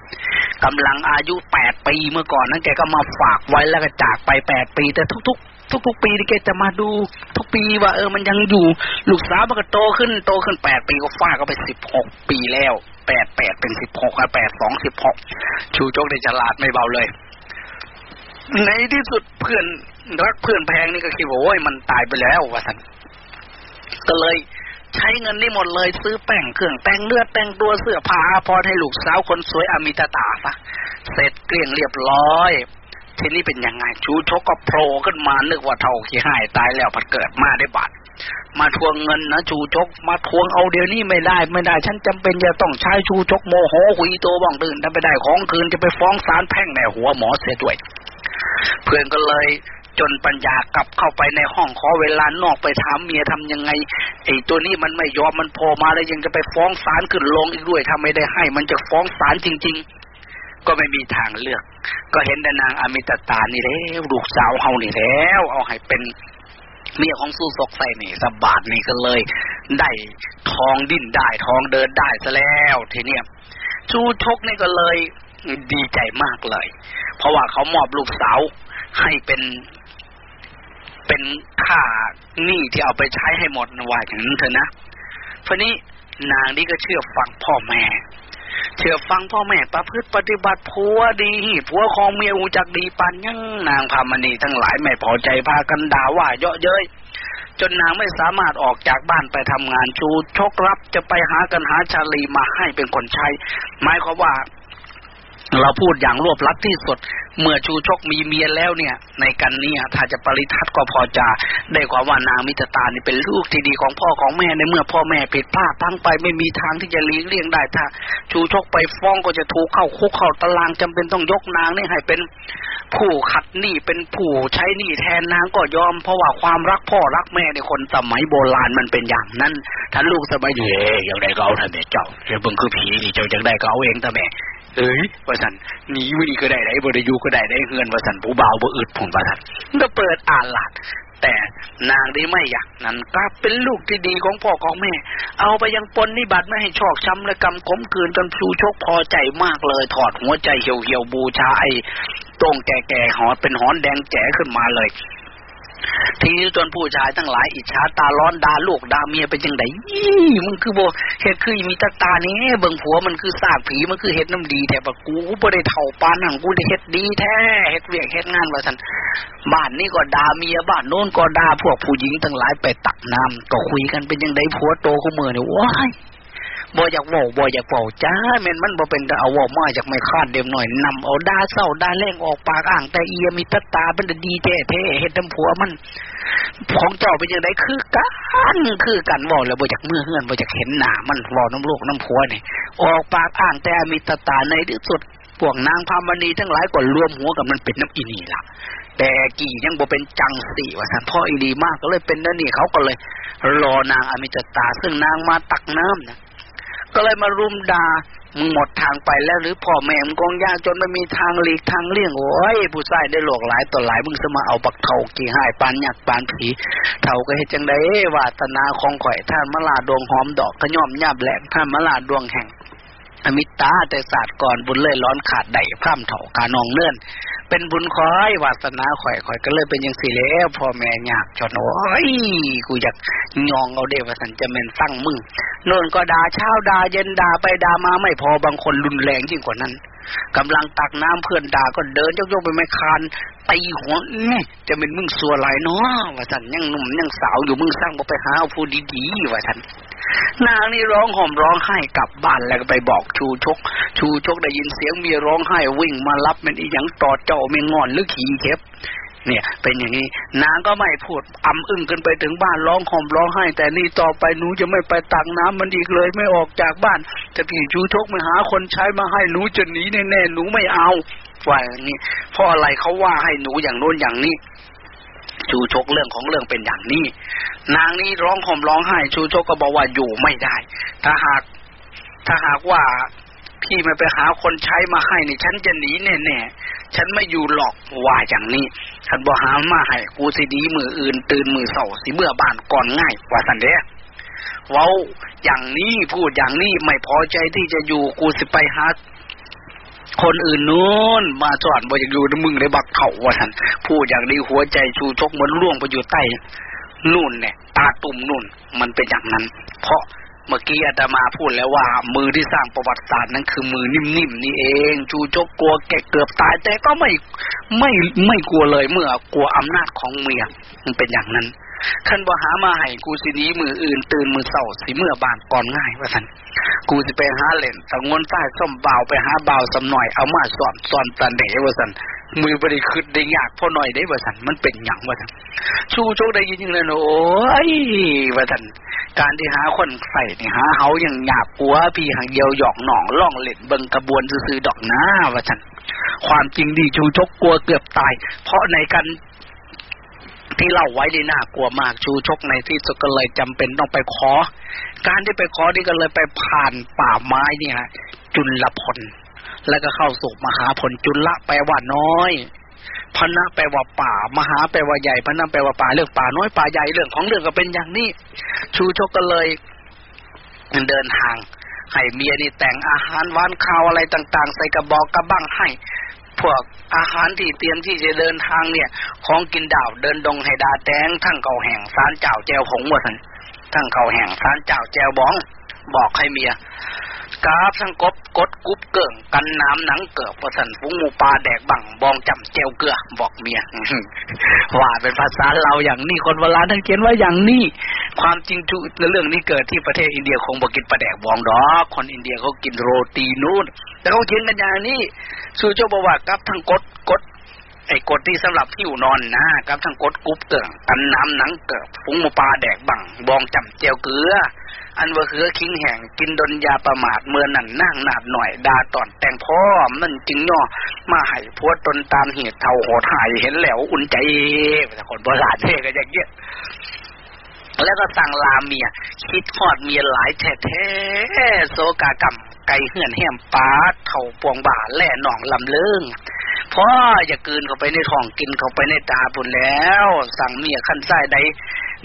กำลังอายุแปดปีเมื่อก่อนนั้นแกก็มาฝากไว้แล้วก็จากไปแปดปี แต่ทุก ๆทุกๆปีที่แกจะมาดูทุกปีว่าเออมันยังอยู่ ลูกสาวมันก็โตขึ้นโตขึ้นแปดปีก็ฟาก็ไปสิบหกปีแล้วแปดแปดเป็นสิบหกแปดสองสิบหกชูโจกได้ฉลาดไม่เบาเลย ในที่สุดเพื่อน รักเพื่อนแพงนี่ก็คิดว่าโอ้ยมันตายไปแล้ววะสันก็เลยใช้เงินนี่หมดเลยซื้อแป้งเครื่องแต่งเลือดแต่งตัวเสื้อผ้าพอให้ลูกสาวคนสวยอมิตาตาซะเสร็จเกลี้ยงเรียบร้อย ทีนี้เป็นยังไง ชูชกก็โผล่ขึ้นมานึกว่าเท่าขี้หายตายแล้วพัดเกิดมาได้บาทมาทวงเงินนะชูชก มาทวงเอาเดี๋ยวนี้ไม่ได้ ไม่ได้ ฉันจำเป็นจะต้องใช้ชูชกโมโหหุยโตบ้องตื่นถ้าไปได้ของคืนจะไปฟ้องศาลแพ่งในหัวหมอเสียด้วย เพื่อนก็เลย จนปัญญากลับเข้าไปในห้องขอเวลานอกไปถามเมียทำยังไงไอ้ตัวนี้มันไม่ยอมมันโผล่มาแล้วยังจะไปฟ้องศาลขึ้นลงอีกด้วยถ้าไม่ได้ให้ มันจะฟ้องศาลจริง ๆ ก็ไม่มีทางเลือก ก็เห็นแต่นางอมิตตานี่แล้วลูกสาวเฮานี่แล้วเอาให้เป็นเมียของสู้ศกใส่นี่สบาดนี่ก็เลย ได้ทองดิ้นได้ทองเดินได้ซะแล้วทีเนี้ยชูชกนี่ก็เลยดีใจมากเลย เพราะว่าเขามอบลูกสาวให้เป็น เป็นค่าหนี้ที่เอาไปใช้ให้หมดนว่าอย่างนั้นเถอะนะเพราะนี้นางนี่ก็เชื่อฟังพ่อแม่ เชื่อฟังพ่อแม่ประพฤติปฏิบัติผัวดีผัวของเมียอูจักดีปันยังนางพามณีทั้งหลายไม่พอใจพากันด่าว่าเยอะเย้ยจนนางไม่สามารถออกจากบ้านไปทำงานชูชกรับจะไปหากันหาชาลีมาให้เป็นคนใช้หมายความว่า เราพูดอย่างรวบลัดที่สุด เมื่อชูชกมีเมียแล้วเนี่ย ในกันนี้ถ้าจะปริทัศก็พอจะได้ความว่านางมิตรตานี่เป็นลูกที่ดีของพ่อของแม่ในเมื่อพ่อแม่ผิดพลาดทั้งไปไม่มีทางที่จะเลี้ยงเลี่ยงได้ถ้า ชูชกไปฟ้องก็จะถูกเข้าคุกเข้าตารางจำเป็นต้องยกนางนี่ให้เป็นผู้ขัดหนี้เป็นผู้ใช้หนี้แทนนางก็ยอม เพราะว่าความรักพ่อรักแม่ในคนสมัยโบราณมันเป็นอย่างนั้นท่านลูกสมัยเย่ยังได้เกาท่านแม่เจ้าเจ้าเบิ่งคือผีนี่เจ้าจังได้ก็เกาเองท่านแม่ เอ้ยว่าสันหนีวินีก็ได้ได้บริยูก็ได้ได้เฮือนว่าสันผู้เบาบ่อึดผลว่าสันก็เปิดอ่านหลาดแต่นางได้ไม่อยากนั้นกลับเป็นลูกที่ดีของพ่อของแม่ เอาไปยังปนนิบัติไม่ให้ชอกช้ำและกำขมคืนจนชูชกพอใจมากเลย ถอดหัวใจเหี่ยวเหี่ยวบูชาไอ้ตรงแก่ๆหอเป็นหอนแดงแจ๋ขึ้นมาเลย ทีนี้จนผู้ชายทั้งหลายอิจฉาตาร้อนดาลูกดาเมียเป็นยังไงมึงคือโบเห็ดคือมีตาตานี้เบิ่งผัวมันคือซากผีมันคือเห็ดน้ำดีแต่ปะกูกูบ่ได้เท่าปานหังกูได้เห็ดดีแท้เห็ดเวียกเห็ดงานว่าสันบ้านนี้ก็ดาเมียบ้านโน้นก็ดาพวกผู้หญิงทั้งหลายไปตักน้ำก็คุยกันเป็นยังไงผัวโตขมือเนี่ยว้าย บ่อยากโวบ่อยากโวจ้าแม่นมันบ่เป็นเอาวมาจากไม่คาดเดียมหน่อยนำเอาด่าเศร้าด่าแรงออกปากอ่าง แต่เอียมีตาตาเป็นดีแท้แท้เห็ดน้ำผัวมันของเจ้าเป็นยังไงคือกันคือกันบอกแล้วบ่จากเมื่อเฮือนบ่จากเห็นหนามันบอกน้ำลูกน้ำผัวนี่ออกปากอ่างแต่มีตาตาในที่สุดพวกนางพามณีทั้งหลายก็รวมหัวกับมันเป็นน้ำอินีล่ะแต่กี่ยังบ่เป็นจังสีว่าท่านพ่ออีดีมากก็เลยเป็นนั่นนี่เขาก็เลย รอนางอมิตตาซึ่งนางมาตักน้ำนะ ก็เลยมารุมดา่ามึงหมดทางไปแล้วหรือพ่อแม่มึงกองยากจนไม่มีทางหลีกทางเลี่ยงโอ้ยผู้ชายได้หลอกหลายต่อหลายมึงจะมาเอาปักเทากี่หายปานหยักปานผีเท่าก็เห็นจังไดวาตนาของข่อยท่านมลาดวงหอมดอกขย่อมหยาบแหลกท่านมลาดวงแห่ง อมิตาแต่ศาสตร์ก่อนบุญเลยร้อนขาดใดพร่ำเถากานองเลื่อน เป็นบุญคอยวาสนาข่อยข่อยก็เลยเป็นยังสี่แล้วพ่อแม่ยากจนโอ้ยกูอยากยองเอาเดวสันจะเป็นตั้งมึงโน่นก็ด่าเช้าด่าเย็นด่าไปด่ามาไม่พอบางคนรุนแรงยิ่งกว่านั้นกำลังตักน้ำเพื่อนด่าก็เดินยกๆไปไม่คานตีหัวนี่จะเป็นมึงสัวไหลเนาะว่าสันยังหนุ่มยังสาวอยู่มึงสร้างบ่ไปหาเอาผู้ดีๆว่าสัน นางนี่ร้องห่มร้องไห้กลับบ้านแล้วก็ไปบอกชูชก ชูชกได้ยินเสียงเมียร้องไห้วิ่งมารับมันอีหยังต่อเจ้าไม่งอนหรือขี่เข็บเนี่ยเป็นอย่างนี้นางก็ไม่พูดอำอึ้งกันไปถึงบ้านร้องห่มร้องไห้ แต่นี่ต่อไปหนูจะไม่ไปตักน้ำมันอีกเลยไม่ออกจากบ้าน จะพี่ชูชกมาหาคนใช้มาให้หนูจะหนีแน่ๆหนูไม่เอาว่าอย่างนี้เพราะอะไรเขาว่าให้หนูอย่างโน้นอย่างนี้ ชูชกเรื่องของเรื่องเป็นอย่างนี้ นางนี้ร้องห่มร้องไห้ ชูชกก็บอกว่าอยู่ไม่ได้ ถ้าหาก ถ้าหากว่าพี่ไม่ไปหาคนใช้มาให้นี่ฉันจะหนีแน่ๆฉันไม่อยู่หรอกว่าอย่างนี้ฉันบอกหามาให้กูสิดีมืออื่น ตื่นมือเสาสิเมื่อบานก่อนง่ายกว่าสันเด้เว้าอย่างนี้พูดอย่างนี้ไม่พอใจที่จะอยู่กูสิไปหา คนอื่นนู้นมาจอดบ่อยากอยู่มึงได้บักเขาว่าท่านพูดอย่างนี้หัวใจชูชกเหมือนล่วงไปอยู่ใต้นู่นเนี่ยตาตุ่มนู่น มันเป็นอย่างนั้น เพราะเมื่อกี้อาตมาพูดแล้วว่า มือที่สร้างประวัติศาสตร์นั้นคือมือนิ่มๆนี่เอง ชูชกกลัวแกเกือบตาย แต่ก็ไม่ไม่ไม่กลัวเลยเมื่อกลัวอำนาจของเมียมันเป็นอย่างนั้น ขันบ่หามาให้กูสินี้มืออื่นตื่นมือเศร้าสิเมื่อบานก่อนง่ายว่าท่านกูสิไปหาเล่นตะงวนใต้ส้มเบาไปหาเบาสำหน่อยเอามาสอนสอนตันเดว่าสันมือบริคืดได้ยากพ่อหน่อยได้ว่าสันมันเป็นอย่างว่าสันชูโชคได้ยินยังเลยโอ้ยว่าสันการที่หาคนใส่นี่หาเขาอย่างหยาบกัวพี่หางเดียวหยอกหนองล่องเล่นเบิงกระบวนซื้อดอกหน้าว่าสันความจริงดีชูชกกลัวเกือบตาย เพราะในการ ที่เล่าไว้ดีน่ากลัวมากชูชกในที่สุดก็เลยจำเป็นต้องไปขอ การที่ไปขอนี่ก็เลยไปผ่านป่าไม้เนี่ยจุลพลแล้วก็เข้าสู่มหาผลจุลละแปลว่าน้อยพนะแปลว่าป่า มหาแปลว่าใหญ่พนะแปลว่าป่าเรื่องป่าน้อยป่าใหญ่เรื่องของเรื่องก็เป็นอย่างนี้ ชูชกก็เลยเดินทางให้เมียนี่แต่งอาหารหวานข้าวอะไรต่าง ๆ ใส่กระบอกกระบังให้ พวกอาหารที่เตรียมที่จะเดินทางเนี่ย ของกินดาวเดินดงให้ดาแตงทั้งเก่าแห่งสารเจ้าแจวหงหมดทั้งเก่าแห่งสารเจ้าแจวบ้อง บอกให้เมีย กราบทั้งกบกดกุบเกิ่งกันน้ำหนังเกิดประสันฟุ้งหมูปลาแดกบังบองจำเจวเกลือบอกเมียว่าเป็นภาษาเราอย่างนี้คนโบราท่านเขียนว่าอย่างนี้ ความจริงทุกเรื่องนี้เกิดที่ประเทศอินเดียคงบอกกินปลาแดกบองดอกคนอินเดียเขากินโรตีนู่นแต่เขาเขียนกันอย่างนี้สู่เจ้าบอกว่ากับทั้งกดกดไอ้กดที่สำหรับผิวนอนนะกับทั้งกดกุบเกิงกันน้ำหนังเกิดฟุ้งหมูปลาแดกบังบองจำเจวเกลือ อันว่าเหือคิงแห่งกินดนยาประมาทเมื่อนั่นนั่งหนาดหน่อยดาตอนแต่งพ่อมันจึงย่อมาให้พวดตนตามเหตุเท่าโหดหายเห็นแล้วอุ่นใจแต่คนโบราณเท่ก็อย่างเงี้ยแล้วก็สั่งลาเมีย คิดหอดเมียหลายแท้ๆโซกากรรมไก่เหือนแหมปาเท่าปวงบ่าแล่หนองลำเลิงพ่ออย่ากืนเข้าไปในท้องกินเข้าไปในตาบุญแล้ว สั่งเมียขั้นไส้ใด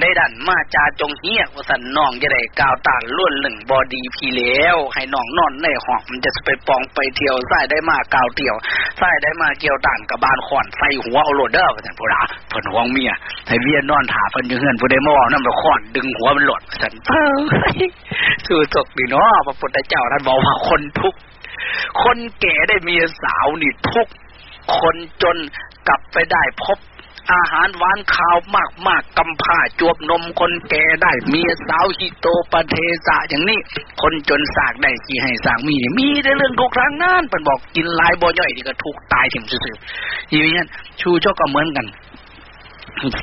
ได้ดันมาจาจงเฮียว่าสันน้องจะได้กาวตานล้วนหนึ่งบอดีพีแล้ว ให้น้องนอนในห้องมันจะไปปองไปเที่ยวไส้ได้มากาวเที่ยวไส้ได้มาเกี่ยวตานกับบานขอนใส่หัวเอาโหลดเด้อสันพูดาเพิ่นห่วงเมียให้เวียนนอนถาเพิ่นอยู่เฮือนผู้ใดมาเอาน้ำละขอนดึงหัวมันหลดสันเอ้สู้ตกดีเนาะพระพุทธเจ้าท่านบอกว่าคนทุกคนแก่ได้เมียสาวนี่ทุกคนจนกลับไปได้พบ อาหารหวานข้าวมากมากกำผ้าจวบนมคนแก่ได้ เมียสาวฮิโตปเทสะอย่างนี้ คนจนสากได้กี่ให้สางมี มีได้เรื่องทุกครั้งนั้นเป็นบอกกินลายบ่ย่อยนี่ก็ถูกตายถิ่มซื่อๆอย่างนี้ชูชกก็เหมือนกัน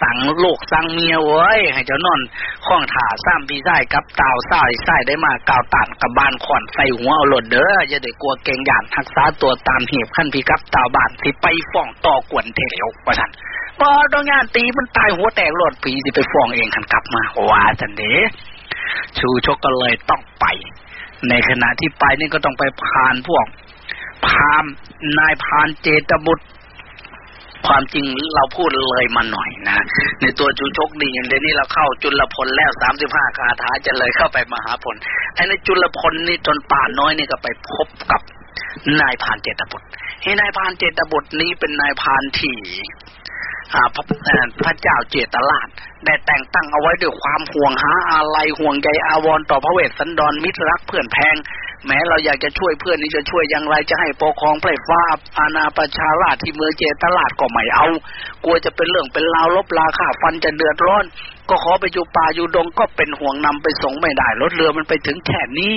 สั่งโลกสั่งเมียไว้ยให้เจ้านอนข้องถ่าซ้ำพี่ไส้กับตาวไส้ไส้ได้มากาวตันกับบานขอนใส่หัวเอาหลดเด้ออย่าได้กลัวเก่งหยานทักษาตัวตามเหตุขั้นพีกับตาวบานสิไปฟ้องต่อกวนเทวว่าท่าน พอตองงานตีมันตายหัวแตกหลอดผีสิไปฟ้องเองขันกลับมาว่าจันเดชูชกก็เลยต้องไป ในขณะที่ไปนี่ก็ต้องไปพานพวก พามนายพานเจตบุตร ความจริงเราพูดเลยมาหน่อยนะ ในตัวจูชกดีอย่างเดี๋ยวนี้เราเข้าจุลพลแล้วสามสิบห้าคาถาจะเลยเข้าไปมหาผลไอ้ในจุลพลนี่จนป่าน้อยนี่ก็ไปพบกับนายพานเจตบุตรให้นายพานเจตบุตรนี้เป็นนายพานที่ พระพระเจ้าเจตราชได้แต่งตั้งเอาไว้ด้วยความห่วงหาอะไรห่วงใยอาวรต่อพระเวสสันดรมิตรรักเพื่อนแพง แม้เราอยากจะช่วยเพื่อนนี่จะช่วยอย่างไรจะให้ปกครองไพร่ฟ้าอาณาประชาราชที่เมืองเจตลาดก็ไม่เอา กลัวจะเป็นเรื่องเป็นราวลบลาค่าฟันจะเดือดร้อน ก็ขอไปอยู่ป่าอยู่ดงก็เป็นห่วงนำไปส่งไม่ได้รถเรือมันไปถึงแค่นี้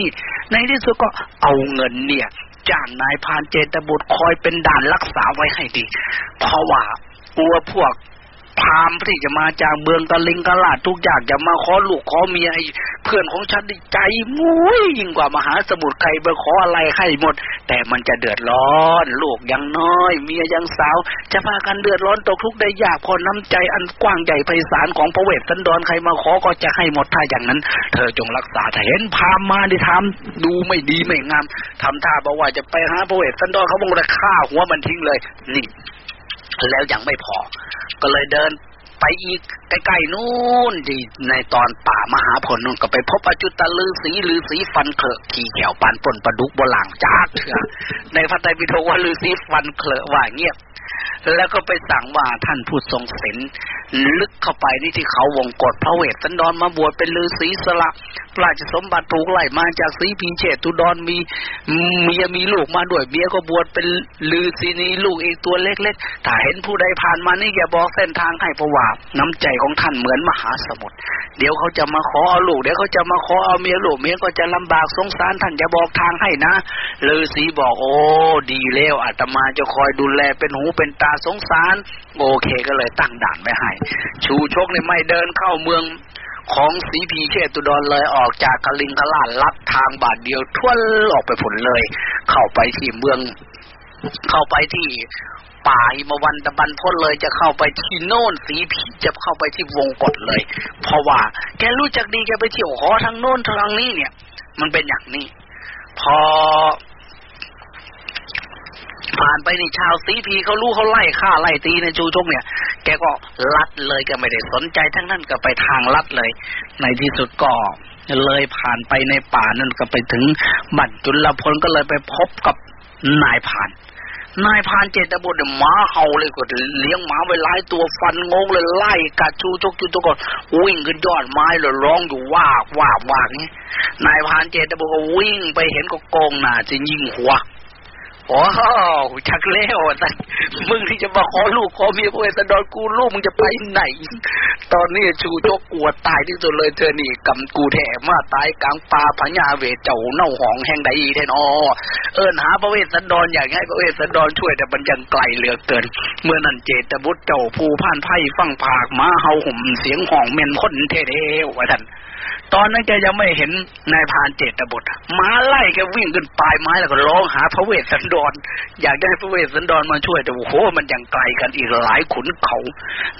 ในที่สุดก็เอาเงินเนี่ยจ้างนายพานเจตบุตรคอยเป็นด่านรักษาไว้ให้ดี เพราะว่า กลัวพวกพามที่จะมาจากเมืองกะลิงกะลาดทุกอย่างจะมาขอลูกขอเมียเพื่อนของฉันใจมุ้ยยิ่งกว่ามหาสมุทรใครไปขออะไรให้หมด แต่มันจะเดือดร้อนลูกยังน้อย เมียยังสาว จะพากันเดือดร้อนตกทุกข์ได้ยากพอน้ำใจอันกว้างใหญ่ไพศาลของพระเวสสันดรใครมาขอก็จะให้หมดถ้าอย่างนั้น เธอจงรักษาถ้าเห็นพามมาที่ทำดูไม่ดีไม่งามทำท่าบอกว่าจะไปหาพระเวสสันดรเขาบอกจะฆ่าหัวมันทิ้งเลยนี่ แล้วยังไม่พอ ก็เลยเดินไปอีกใกล้ๆนู่นดีในตอนป่ามหาผลนู่นก็ไปพบอจุตลือสีลือสีฟันเคลอะขี่แขวปานปนประดุกบหลังจ้าเถื่อในพระไตรปิฎกว่าลือสีฟันเคลอะว่าเงียบแล้วก็ไปสั่งว่าท่านผู้ทรงศีลลึกเข้าไปนี่ที่เขาวงกฏพระเวสสันดรมาบวชเป็นฤาษีสละราชสมบัติถูกไล่มาจากสีพีเชตุดรมีเมียมีลูกมาด้วยเมียก็บวชเป็นฤาษีนี้ลูกอีกตัวเล็กๆถ้าเห็นผู้ใดผ่านมานี่แกบอกเส้นทางให้ประว่าน้ำใจของท่านเหมือนมหาสมุทรเดี๋ยวเขาจะมาขอเอาลูกเดี๋ยวเขาจะมาขอเอาเมียลูกเมียก็จะลำบากสงสารท่านจะบอกทางให้นะฤาษีบอกโอ้ดีแล้วอาตมาจะคอยดูแลเป็นหูเป็นตาสงสาร โอเคก็เลยตั้งด่านไว้ให้ชูชกเนี่ยไม่เดินเข้าเมืองของสีพีเชตุดรเลยออกจากกลิงกลาดลัดทางบาทเดียวทั่วออกไปผลเลย เข้าไปที่เมือง เข้าไปที่ป่าหิมวันตะบันพ้นเลยจะเข้าไปที่โน่นสีผีจะเข้าไปที่วงกฏเลย เพราะว่า แกรู้จักดีแกไปเที่ยวขอทางโน้นทางนี้เนี่ย มันเป็นอย่างนี้ พอ ผ่านไปในชาวสีพีเขารู้เขาไล่ฆ่าไล่ตีในจูจกเนี่ย แกก็ลัดเลยแกไม่ได้สนใจทั้งนั้นก็ไปทางลัดเลย ในที่สุดก็เลยผ่านไปในป่านั่นก็ไปถึงบัตรจุลพลก็เลยไปพบกับนายผ่าน นายพานเจตบุตรหมาเห่าเลยก็เลี้ยงหมาไว้หลายตัวฟันงงเลยไล่กัดชูจกจูตัวก่อนวิ่งขึ้นยอดไม้เลยร้องอยู่ว่าว่าว่านี้นายพานเจตบุตรก็วิ่งไปเห็นก็โกงหน้าจะยิงหัว โอ้ชักเล้วแต่มึงที่จะมาขอลูกขอเมียพวกไอ้สดอนกูลูกมึงจะไปไหน ตอนนี้ชูโจกลัวตายที่สุดเลยเธอนี่กำกูแถมาตายกลางป่าพญาเวเจ้าเน่าหองแห่งใดแท้นอเอิญหาพระเวสสันดรอย่างไงพระเวสสันดรช่วยแต่มันยังไกลเหลือเกิน เมื่อนั้นเจตบุตรเจ้าผู้พ่านไพ่ฟังผากมาเฮาห่มเสียงห้องเมนคนเท่ๆว่าท่าน ตอนนั้นแกยังไม่เห็นนายพานเจตบุตรมาไล่แกวิ่งขึ้นปลายไม้แล้วก็ร้องหาพระเวสสันดร อยากได้พระเวสสันดรมาช่วยแต่โอ้โหมันยังไกลกันอีกหลายขุนเขา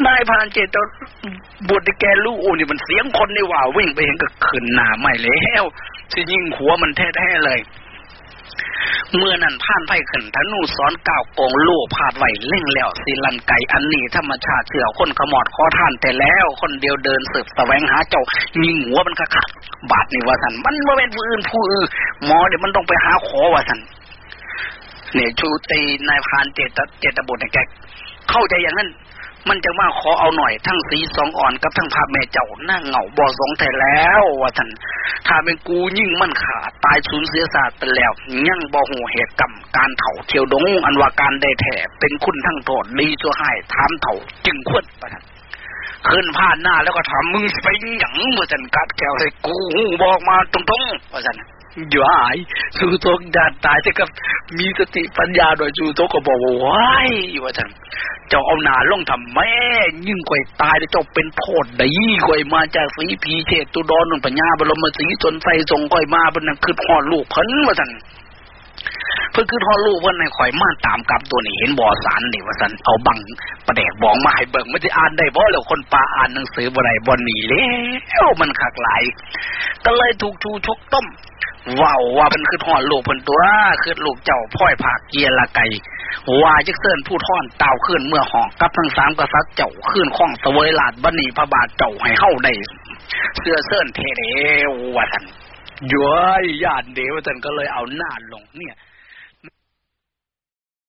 นายพานเจตบุตรแกลูกโอ้นี่มันเสียงคนนี่ว่าวิ่งไปเห็นก็ขึ้นหนาไม่แล้วที่ยิงหัวมันแท้ๆเลย เมื่อนั้นผ่านไพ่ขึ้นธนูสอนก้าวโกงลูกพาดไหวเล่งแล้วสิลันไก่อันนี้ธรรมชาติเสือคนขมอดขอท่านแต่แล้ว คนเดียวเดินสืบแสวงหาเจ้ามีหัวมันขาดบาดนี่ว่าสันมันว่าเป็นผู้อื่นผู้อื่นหมอเดี๋ยวมันต้องไปหาขอว่าสันเนี่ยชูตีนายพานเจตเจตบุตรเนี่ยแกเข้าใจอย่างนั้น มันจะมาขอเอาหน่อยทั้งสีสองอ่อนกับทั้งภาพแม่เจ้าหน้าเหงาบ่อสองแต่แล้วว่าท่านถ้าเป็นกูยิ่งมันขาดตายสูญเสียศาสตร์ไปแล้ว ยังบ่หูเหตุกรรมการเถ่าเที่ยวดงอันว่าการได้แถเป็นคุณทั้งโทษดีชั่วให้ถามเถ่าจึงควรประท่านขึ้นผ่านหน้าแล้วก็ถามมึงไปหยังว่าท่านกัดแก้วให้กูบอกมาตรงๆว่าท่าน อยู่หายสูโตกดานตายจะกับมีสติปัญญาโดยจูโตก็บอกว่าว้ายว่าท่านเจ้าเอาหนาลงทำแม่ ยิ่งกว่าตายเจ้าเป็นโทษดีกว่ามาจากสีพีเชตตุดอนนปัญญาบรมสีสนใส่ทรงก่อยมาเป็นนั่นคือพ่อลูกเพิ่นว่าท่านเพื่อคือทอลูกว่าในข่อยมาตามกับตัวนี้เห็นบ่อสารนี่ว่าสันเอาบังประแดกบองมาให้เบิ่งไม่ได้อ่านได้บ่แล้วคนป่าอ่านหนังสือบ่ได้บ่หนีแล้วมันขักหลายก็เลยถูกชูชกต้ม ว้าวว่ามันคือทอนลูกเพิ่นตัวคือลูกเจ้าพ่อยผักเกียละไกว่าจักเสินผู้ท่อนเต่าขึ้นเมื่อหอกกับทั้งสามกษัตริย์เจ้าขึ้นข้องเสวยลาดบันีพระบาทเจ้าให้เข้าได้เสื้อเสินเทเดว่าท่านย้อยญาติเดวท่านก็เลยเอาหน้าลงเนี่ย